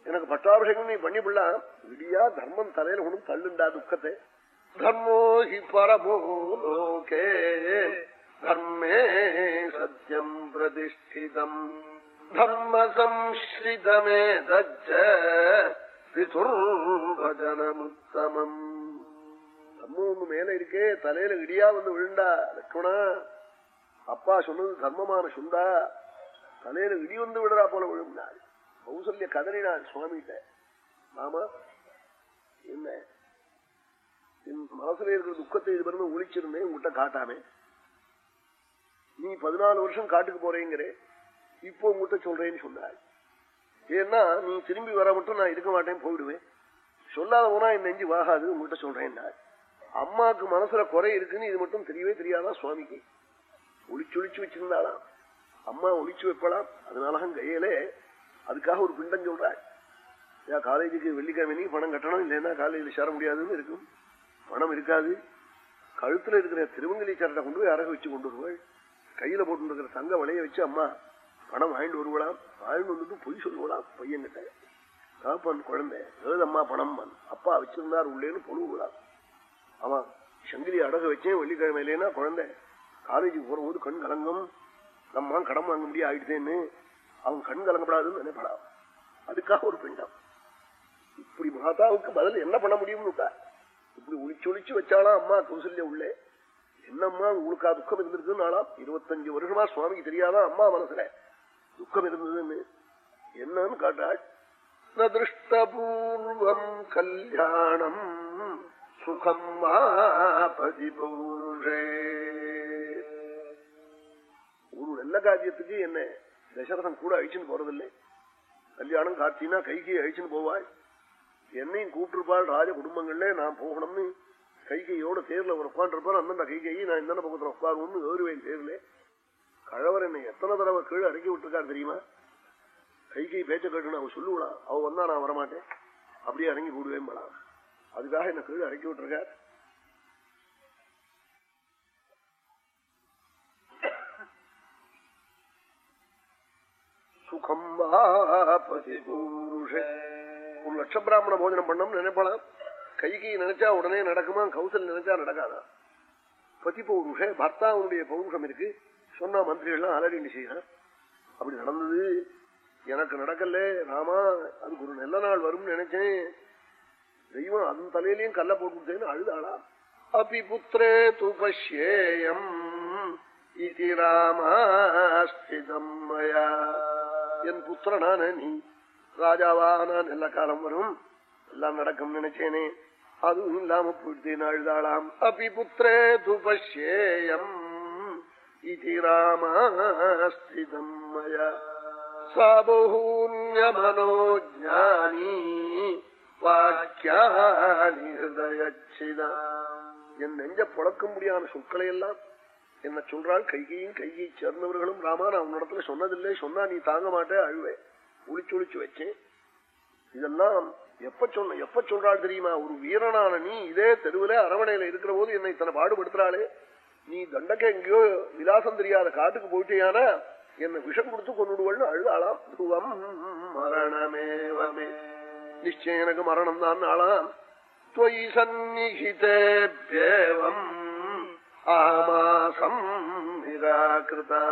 எனக்கு பட்டாபிஷேகம் நீ பண்ணி விடலாம் விடியா தர்மம் தலையில ஒண்ணும் தள்ளுண்டா துக்கத்தை. தர்மோ ஹி பரமோ லோகே. தர்மே சத்தியம் பிரதிஷ்டிதம். தர்ம சம்ஸ்ரிதமே தஜ்ஜ தர்மம் ஒண்ணு மேல இருக்கே தலையில இடியா வந்து விழுண்டா லட்சுமணா அப்பா சொன்னது தர்மமான சுண்டா தலையில இடி வந்து விடுறா போல விழுந்தாள். கௌசல்ய கதறினாள் சுவாமிகிட்ட. மாமா என்ன? என் மனசுல இருக்கிற துக்கத்தை இது பண்ண ஒழிச்சிருந்தேன் உங்ககிட்ட காட்டாமே. நீ பதினாலு வருஷம் காட்டுக்கு போறேங்கிறே இப்போ உங்ககிட்ட சொல்றேன்னு சொன்னாள் ஏன்னா நீ திரும்பி வர மட்டும் நான் இருக்க மாட்டேன் போயிடுவேன். சொல்லாத போனா என் நெஞ்சு வாகாது உங்ககிட்ட சொல்றேன் அம்மாவுக்கு மனசுல குறை இருக்குன்னு இது மட்டும் தெரியவே தெரியாதா சுவாமிக்கு? ஒளிச்சு ஒளிச்சு வச்சிருந்தாளாம். அம்மா ஒளிச்சு வைப்பலாம் அதனாலதான் கையிலே அதுக்காக ஒரு பிண்டம் சொல்றாள் ஏன் காலேஜுக்கு வெள்ளிக்கிழமை நீ பணம் கட்டணும் இல்லைன்னா காலேஜில் சேர முடியாதுன்னு இருக்கும். பணம் இருக்காது. கழுத்துல இருக்கிற திருமங்கலி சரட்டை கொண்டு போய் அரக வச்சு கொண்டு வருவாள். கையில போட்டு இருக்கிற தங்க வலையை வச்சு அம்மா பணம் வாங்கிட்டு வருவலாம். வாங்கிட்டு வந்துட்டு பொய் சொல்லுவலாம். பையன்கிட்ட காப்பன் குழந்தை ஏதம்மா பணம் அப்பா வச்சிருந்தார் உள்ளேன்னு பொழுவுலாம் அவன் சங்கிலி அடக வச்சேன் வெள்ளிக்கிழமை இல்லைன்னா குழந்தை காலேஜுக்கு போகும்போது கண் கலங்கும். நம்ம கடன் வாங்க முடியாது ஆயிடுதேன்னு. அவன் கண் கலங்கப்படாதுன்னு நினைப்படாம் அதுக்காக ஒரு பிண்டம். இப்படி மாதாவுக்கு பதில் என்ன பண்ண முடியும்னு இப்படி ஒளிச்சு ஒளிச்சு வச்சாலாம் அம்மா கௌசல்ய உள்ளே? என்னம்மா உங்களுக்கா துக்கம் இருந்திருக்குன்னாலாம் இருபத்தஞ்சு வருஷமா சுவாமிக்கு தெரியாதான் அம்மா மனசுல? துக்கம் இருந்ததுன்னு. என்னன்னு காட்டாள் திருஷ்டபூர்வம் கல்யாணம் சுகம் பதிபூர்ஷே ஒரு நல்ல காரியத்துக்கு என்ன தசரதன் கூட அழிச்சுன்னு போறதில்லை கல்யாணம் காட்சினா கைகையை அழிச்சுன்னு போவாள் என்னையும் கூப்பிட்டுருப்பாள் ராஜ குடும்பங்கள்ல நான் போகணும்னு கைகையோட தேர்ல ஒரு உட்காந்துருப்பார் அந்தந்த கைகையை நான் இந்த பக்கத்துல உட்காருவோம்னு ஏறுவேன் தேர்ல கழவர் என்னை எத்தனை தடவை கீழே இறக்கி விட்டுருக்காரு தெரியுமா கைகை பேச்ச கேட்டுன்னு அவ சொல்லுவா அவ வந்தா நான் வரமாட்டேன் அப்படியே இறங்கி கூடுவேன் அதுக்காக என்ன கீழே இறக்கி விட்டுருக்காரு சுகம் ஒரு லட்ச பிராமண போஜனம் பண்ணம் நினைப்பலாம் கைகை நினைச்சா உடனே நடக்குமா? கௌசல் நினைச்சா நடக்காதா? பதி பௌருஷ பர்த்தாவுடைய பௌருஷம் இருக்கு. சொன்னா மந்திரிகள்லாம் அலறிண்டு செய்யலாம் அப்படி நடந்தது. எனக்கு நடக்கல ராமா அதுக்கு ஒரு நல்ல நாள் வரும்னு நினைச்சேன். தெய்வம் அந்த தலையிலையும் கல்ல போட்டுட்டேன்னு அழுதாளா? அபி புத்திரே துபஷ்யேயம் இது ராமாஸ்திதம் மயா. என் புத்திரனான நீ. ராஜாவா நான் எல்லா காலம் வரும். எல்லாம் நடக்கும் நினைச்சேனே. அதுவும் இல்லாம போயிட்டேன் அழுதாளாம் அபி புத்திரே துபஷேயம் இது ராமாஸ்திதம் மயா. சாபூன்யமனோஜானி வாக்கியானி ஹிருதயச்சிதா என் நெஞ்ச புழக்க முடியாத சொற்களை எல்லாம் என்ன சொல்றாள் கைகையும் கையை சேர்ந்தவர்களும் ராமா நான் உன்னிடத்துல சொன்னதில்லை. சொன்னா நீ தாங்க மாட்டேன் அழுவே. ஒளிச்சு ஒளிச்சு வச்சேன். இதெல்லாம் எப்ப சொன்ன எப்ப சொல்றாள் தெரியுமா? ஒரு வீரனான நீ இதே தெருவில் அரவணையில இருக்கிற போது என்னை இத்தனை பாடுபடுத்துறாளே. நீ தண்டக்க எங்கேயோ விலாசம் தெரியாத காட்டுக்கு போயிட்டேயானா? என்னை விஷம் கொடுத்து கொண்டுடுவள்னு அழுதாளாம். துவம் மரணமேவமே நிச்சயம் எனக்கு மரணம் தான் ஆளாம் தொய் சந்நிகிதேவம் ஆமாசம் நிராகிருதா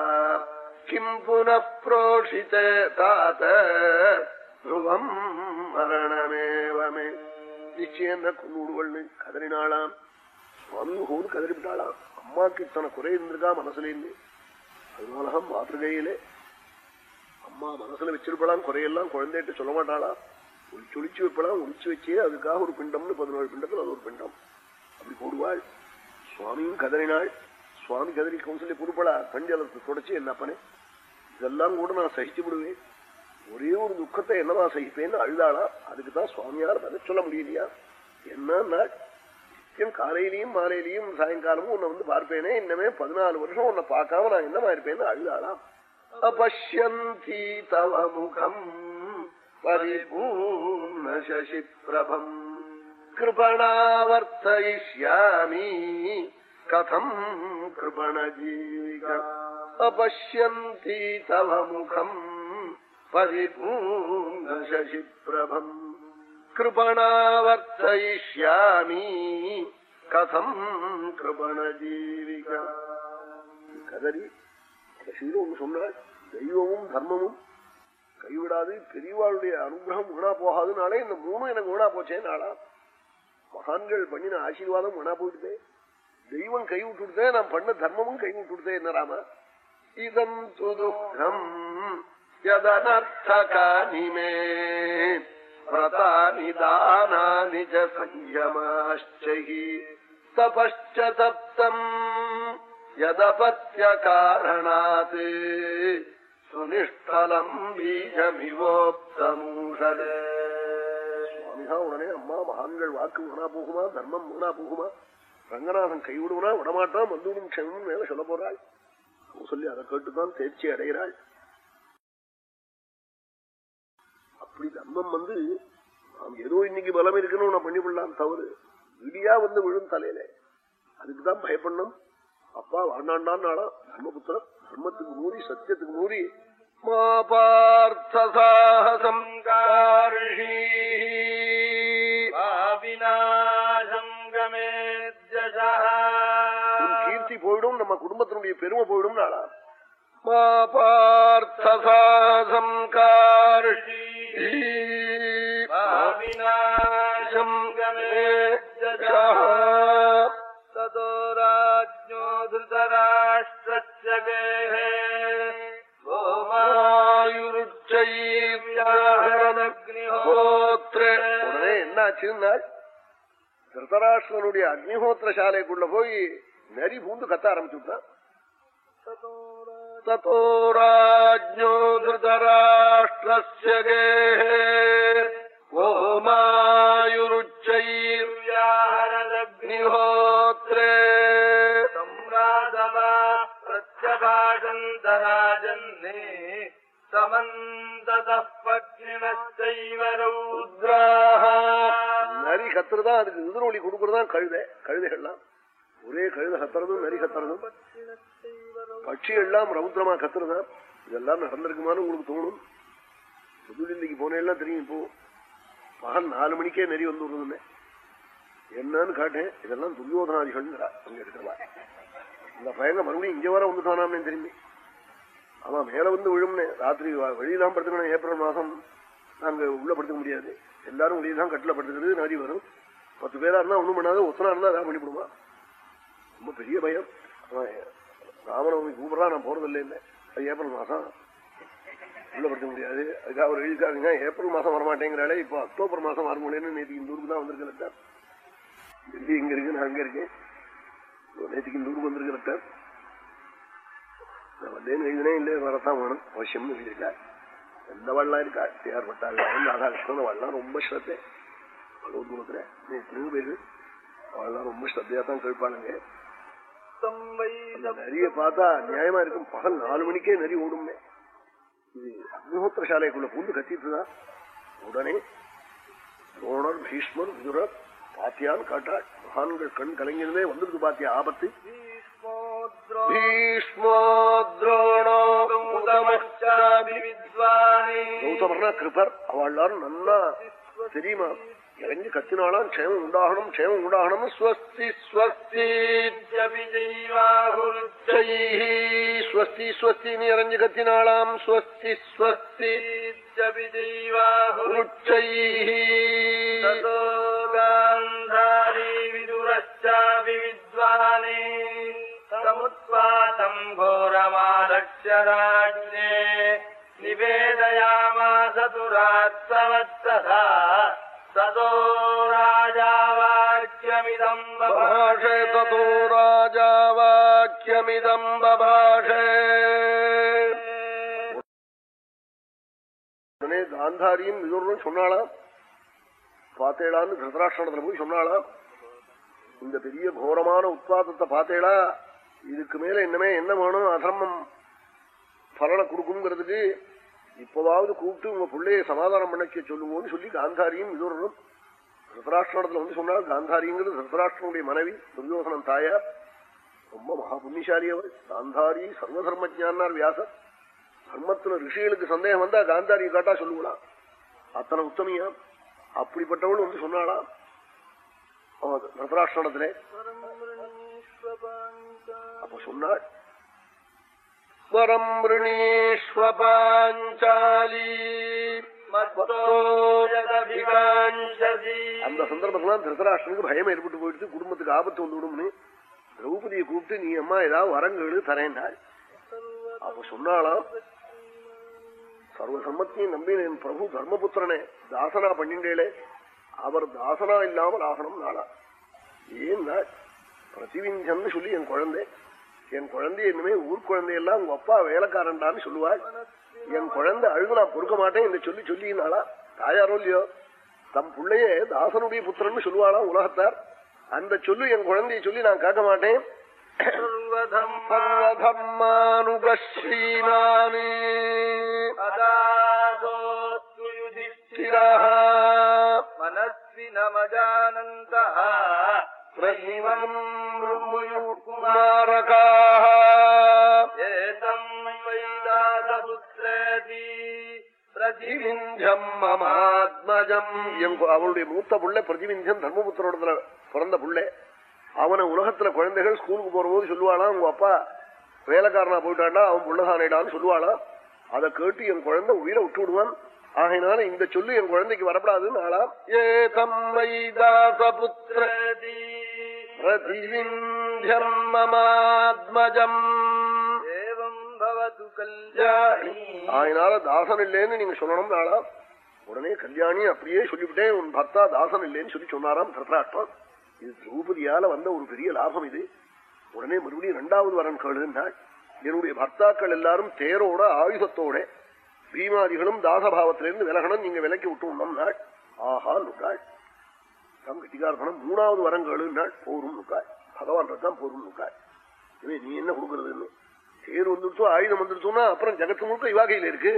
கிம் புனப்ரோஷித தாத துருவம் மரணமேவமே நிச்சயம் தான் கொண்டுடுவள்னு கதறினாளாம். சுவாமி ஹோன்னு கதறிவிட்டாளாம். அம்மாக்கு இத்தனை குறை இருந்திருக்கா மனசுலேருந்து? அதனாலதான் மாத்திருகையிலே அம்மா மனசுல வச்சிருப்பலாம் குறையெல்லாம் குழந்தைகிட்ட சொல்ல மாட்டாளா ஒளிச்சு ஒளிச்சு வைப்பலாம் ஒளிச்சு வச்சே அதுக்காக ஒரு பிண்டம்னு பதினோரு பிண்டத்தில் அது ஒரு பிண்டம். அப்படி போடுவாள். சுவாமியும் கதறினாள். சுவாமி கதறி கௌசல்ய பொறுப்படா பஞ்சலத்தை தொடச்சி என்ன அப்பனே? இதெல்லாம் கூட நான் சகிச்சு விடுவேன். ஒரே ஒரு துக்கத்தை என்னவா சகிப்பேன்னு அழுதாளா? அதுக்குதான் சுவாமியார் பதில் சொல்ல முடியலையா? என்ன நித்தியம் காலையிலையும் மாலையிலையும் சாயங்காலமும் உன்னை வந்து பார்ப்பேனே. இன்னமே பதினாலு வருஷம் உன்னை பார்க்காம நான் என்னமா இருப்பேன்னு அழுதாளாம் அபஷ்யந்தி தவ முகம். பரிபூர்ண சசி பிரபம் கிருபணாவர்த்தயிஷ்யாமி கதம் கிருபண ஜீவிக அபஷ்யந்தி தவ முகம் பரிபூர்ண பிரபம் கிருபணாவர்த்தயிஷ்யாமி கதம் கிருபண ஜீவிக கதறி கடைசியில் ஒன்று சொன்னாள் தெய்வமும் தர்மமும் கைவிடாது பெரியவாளுடைய அனுகிரகம் வீணா போகாதுனாலே இந்த மூணும் எனக்கு வீணா போச்சேன்னு ஆளா மகான்கள் பண்ணின ஆசீர்வாதம் வீணா போயிடுதே தெய்வம் கை விட்டுடுதே நான் பண்ண தர்மமும் கை விட்டுடுதே என்ன ராம இதம் துதுகம் யதனர்த்தகானி மே व्रतानि दानानि च संयमाश्चहि तपश्च तप्तम् यदपत्यकारणात् சுனிஷ்டலம் பீஜமிவோப்தமூஷலே சுவாமிகா உடனே அம்மா மகான்கள் வாக்கு வீணா போகுமா? தர்மம் வீணா போகுமா? ரங்கநாதன் கைவிடுவனா விடமாட்டான்? வந்துவிடும் க்ஷமம் மேல சொல்ல போறாள். சொல்லி அதை கேட்டுதான் தேர்ச்சி அடைகிறாள். அப்படி தர்மம் வந்து நாம் ஏதோ இன்னைக்கு பலம் இருக்குன்னு நான் பண்ணி விடலாம் தவறு. இடியா வந்து விழும் தலையில. அதுக்குதான் பயப்படணும். அப்பா வாழ்நாண்டான் நாளா தர்மபுத்திரம் தர்மத்துக்கு மூறி சத்தியத்துக்கு மூறி மா பார்த்தசாகசம் போயிடும் நம்ம குடும்பத்தினுடைய பெருமை போயிடும் நாளா பார்த்தசாசம் கார்ஷம் ததோ என்னாச்சுன்னா திருதராஷ்டிரனுடைய அக்னிஹோத்திர சாலைக்குள்ள போய் நரி பூந்து கத்த ஆரம்பிச்சுட்டான் ததோ ராஜ்ஞோ திருதராஷ்டிரஸ்ய கேஹே ஓமாயுருச்சைர்யாஹரதக்னிஹோத்ரே सम्रादवा प्रत्यभाषन्तराजन्ने समन्ततः पत्निनश्चैव रौद्राः நரி கத்துறதா அதுக்கு எதிரொலி கொடுக்கறதா கழுதை கழுதைகள்லாம் ஒரே கழுதை கத்துறதும் நரி கத்துறதும். பட்சி எல்லாம் ரௌத்ரமா கத்துறதா? இதெல்லாம் நடந்திருக்குமான்னு உங்களுக்கு தோணும்? புதுடில்லிக்கு போனேன்னா தெரியும் இப்போ. பகல் நாலு மணிக்கே நெறி வந்து விடுறதுன்னு. என்னன்னு காட்டேன். இதெல்லாம் துரியோதனாதிகள் அங்க இருக்கிறவா. இந்த பையங்க மறுபடியும் இங்க வர வந்துட்டானாமே திரும்பி. அவன் மேல வந்து விழும்னே. ராத்திரி வெளியெல்லாம் படுத்துக்கணும். ஏப்ரல் மாசம் நாங்க உள்ள படுத்துக்க முடியாது. எல்லாரும் வெளியெல்லாம் கட்டில படுத்துக்கிறது. நரி வரும். பத்து பேரா இருந்தா ஒண்ணும் பண்ணாத. ஒத்தனா இருந்தா அதான் பண்ணிவிடுவான் ரொம்ப பெரிய பயம். அவன் ராமநவமி நான் போறதில்லை இல்லை. அது ஏப்ரல் மாசம். உள்ளப்படுத்த முடியாது. அதுக்காக அவர் எழுதிக்காருங்க ஏப்ரல் மாசம் வரமாட்டேங்கிறாலே இப்போ அக்டோபர் மாசம் வர முடியும்னு நேற்று இந்த ஊருக்கு தான் வந்திருக்கேன் டெல்லி இங்க இருக்கு நான் அங்க இருக்கேன். நேற்றுக்கு இந்த ஊருக்கு வந்திருக்கிறேன் நான் வந்தேன்னு எழுதினே இல்லை வரத்தான் வேணும். அவசியம்னு எழுதியிருக்காரு எந்த வள்ளம் இருக்கா? டிஆர் ராதாகிருஷ்ணன் வள்ளம் ரொம்ப ஸ்ரத்தை. அவ்வளோ தூரத்தில் நேற்று பேரு அவள்லாம் ரொம்ப ஸ்ரத்தையா தான் கேட்பானுங்க நரிய பார்த்தா நியாயமா இருக்கும். பகல் நாலு மணிக்கே நரி ஓடுமே இது அக்னிஹோத்திர சாலைக்குள்ள பூந்து கத்திட்டுதான் உடனே துரோணர் பீஷ்மர் விதுரர் பாத்தியான்னு காட்டாள் மகான்கள் கண் கலைஞர்களே வந்துருக்கு பாத்தியா ஆபத்து. கௌதமர்னா கிருபர் அவள் எல்லாரும் நல்லா தெரியுமா? இறங்கி கத்தினாலாம் க்ஷேமம் உண்டாகணும் க்ஷேமம் உண்டாகணும் ஸ்வஸ்தி ஸ்வஸ்தி ஸ்வஸ்தி ஸ்வஸ்தின்னு இறங்கி கத்தினாலாம் ஸ்வஸ்தி ஸ்வஸ்தி வித்வானே. சமுத்வாதம் கோரமாலட்சராஜ்யே நிவேதயாமாசதுராத்மவத்ததா समुत्पातम् घोरमालक्ष्यराज्ञे निवेदयामास तुरात्सवत्तथा ततो राजावाक्यमिदम् बभाषे ततो राजा वाक्यमिदम् बभाषे உடனே காந்தாரியும் விதுரனும் சொன்னாளாம் பார்த்தேளான்னு திருதராஷ்டிரத்துல போய் சொன்னாளாம் இந்த பெரிய கோரமான உத்பாதத்தை பார்த்தேளா இதுக்கு மேல இன்னமே என்ன வேணும் அதர்மம் பலனை கொடுக்குங்கிறதுக்கு இப்போதாவது கூப்பிட்டு உங்க பிள்ளைய சமாதானம் பண்ணிக்க சொல்லுவோம்னு சொல்லி காந்தாரியும் இதுவரும் திருதராஷ்டிரத்துல வந்து சொன்னால் காந்தாரிங்கிறது திருதராஷ்டிரனுடைய மனைவி துரியோசனம் தாயார். ரொம்ப மகா அவர். காந்தாரி சர்வதர்ம ஜானார் வியாசர். தர்மத்துல ரிஷிகளுக்கு சந்தேகம் வந்தா காந்தாரி காட்டா சொல்லுவலாம் அத்தனை உத்தமியா? அப்படிப்பட்டவள் வந்து சொன்னாளாம். ரத்ராஷ்டிரத்திலே அப்ப சொன்னாள் வரம் பாஞ்சாலி அந்த சந்தர்ப்பத்துல திருத்தராஷ்டனுக்கு பயம் ஏற்பட்டு போயிடுச்சு குடும்பத்துக்கு ஆபத்து வந்து விடும்னு திரௌபதியை கூப்பிட்டு நீ அம்மா ஏதாவது வரங்கேடு தரேன்னாள் அப்ப சொன்னாலாம் சர்வ சம்மத்தியும் நம்பினேன் பிரபு தர்மபுத்திரனே தாசனா பண்ணிண்டேளே அவர் தாசனா இல்லாமல் ஆகணும் நாளா. ஏன்னா பிரதிவிஞ்சன்னு சொல்லி என் குழந்தை என் குழந்தை இனிமே ஊர் குழந்தையெல்லாம் உங்க அப்பா வேலைக்காரன்டான்னு சொல்லுவாள் என் குழந்தை அழுது நான் பொறுக்க மாட்டேன் என்று சொல்லி சொல்லினாளா? தாயாரோ இல்லையோ? தம் பிள்ளையே தாசனுடைய புத்திரன் சொல்லுவாளா உலகத்தார்? அந்த சொல்லு என் குழந்தைய சொல்லி நான் காக்க மாட்டேன். மானுகஸ்ரீமானே மனஸ்வி நமஜானந்தா அவளுடைய மூத்த புள்ள பிரதிவிந்தியம் தர்மபுத்தரோட பிறந்த புள்ள. அவனை உலகத்துல குழந்தைகள் ஸ்கூலுக்கு போறபோது சொல்லுவானா உங்க அப்பா வேலைக்காரனா போயிட்டாண்டா அவன் புள்ளதானேடான்னு சொல்லுவானா அதை கேட்டு என் குழந்தை உயிரை விட்டு விடுவான். ஆகையினால இந்த சொல்லு என் குழந்தைக்கு வரப்படாதுன்னு ஆளா ஏ தம்மை தாசபுத்திரதீ பிரதிவிந்தியர்மமாத்மஜம் அதனால தாசன் இல்லைன்னு நீங்க சொல்லணும் நாளா உடனே கல்யாணி அப்படியே சொல்லிவிட்டேன் உன் பர்த்தா தாசன் இல்லைன்னு சொல்லி சொன்னாராம் தரத்ராஷ்டம் இது திரௌபதியால வந்த ஒரு பெரிய லாபம் இது. உடனே மறுபடியும் இரண்டாவது வரன் கேளுன்னாள் என்னுடைய பர்த்தாக்கள் எல்லாரும் தேரோட ஆயுதத்தோட பீமாதிகளும் தாசபாவத்திலிருந்து விலகணும் நீங்க விலக்கி விட்டு உண்ணம்னாள். ஆஹா நுடாள் தம் கட்டிக்காரத்தனம் மூணாவது நாள் போரும் நுக்காய் பகவான் தான் போரும் நுக்காய் நீ என்ன கொடுக்கறதுன்னு? தேர் வந்துருச்சோ ஆயுதம் வந்துருச்சோன்னா அப்புறம் ஜகத்து முழுக்க இவா கையில இருக்கு.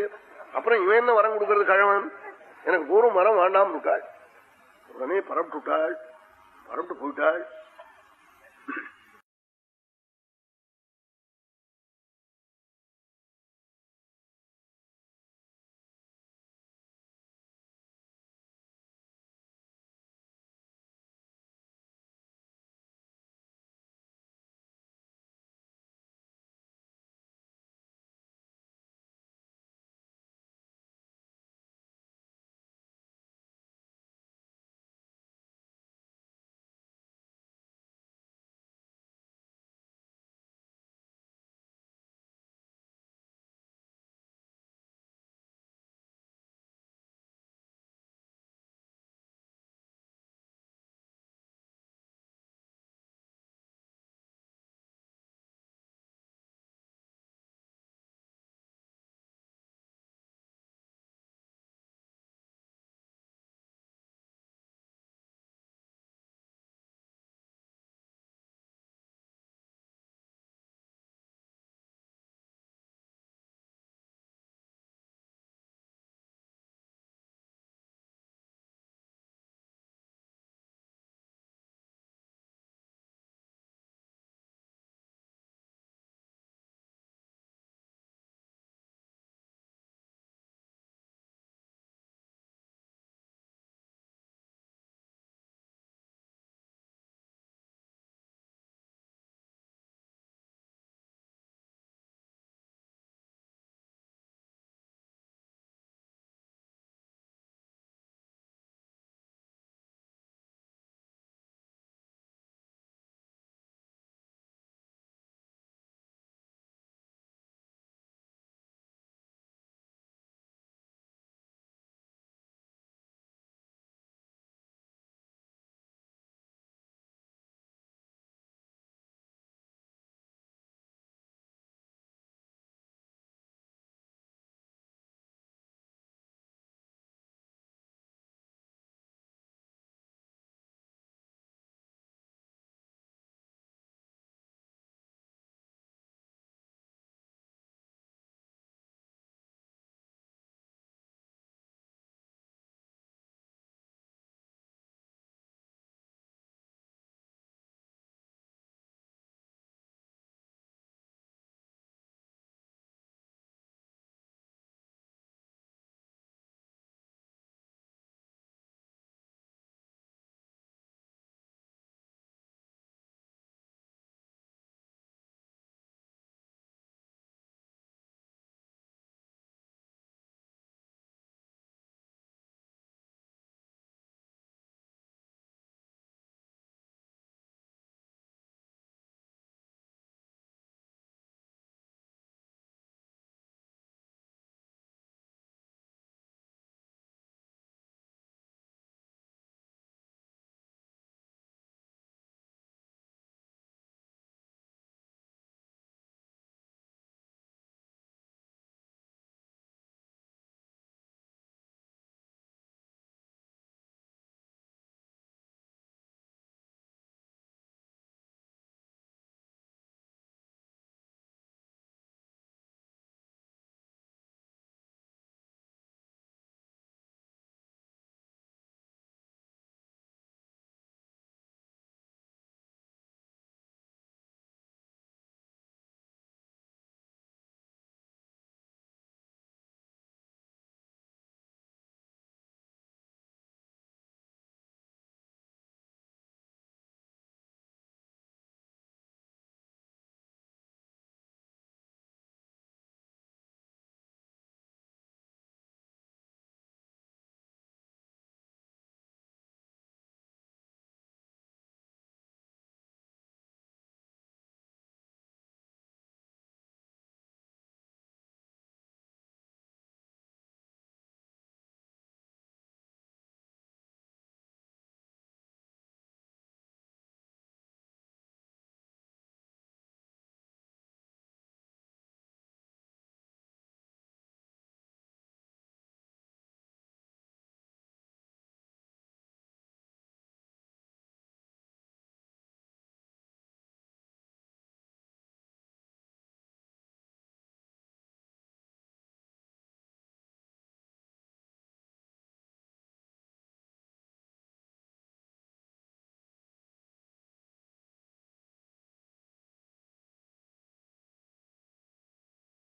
அப்புறம் இவன் என்ன வரம் கொடுக்கறது கழவன்? எனக்கு போரும் வரம் வேண்டாம் விட்டாள் உடனே பரப்பிட்டுட்டாள் பரப்பிட்டு போயிட்டாள்.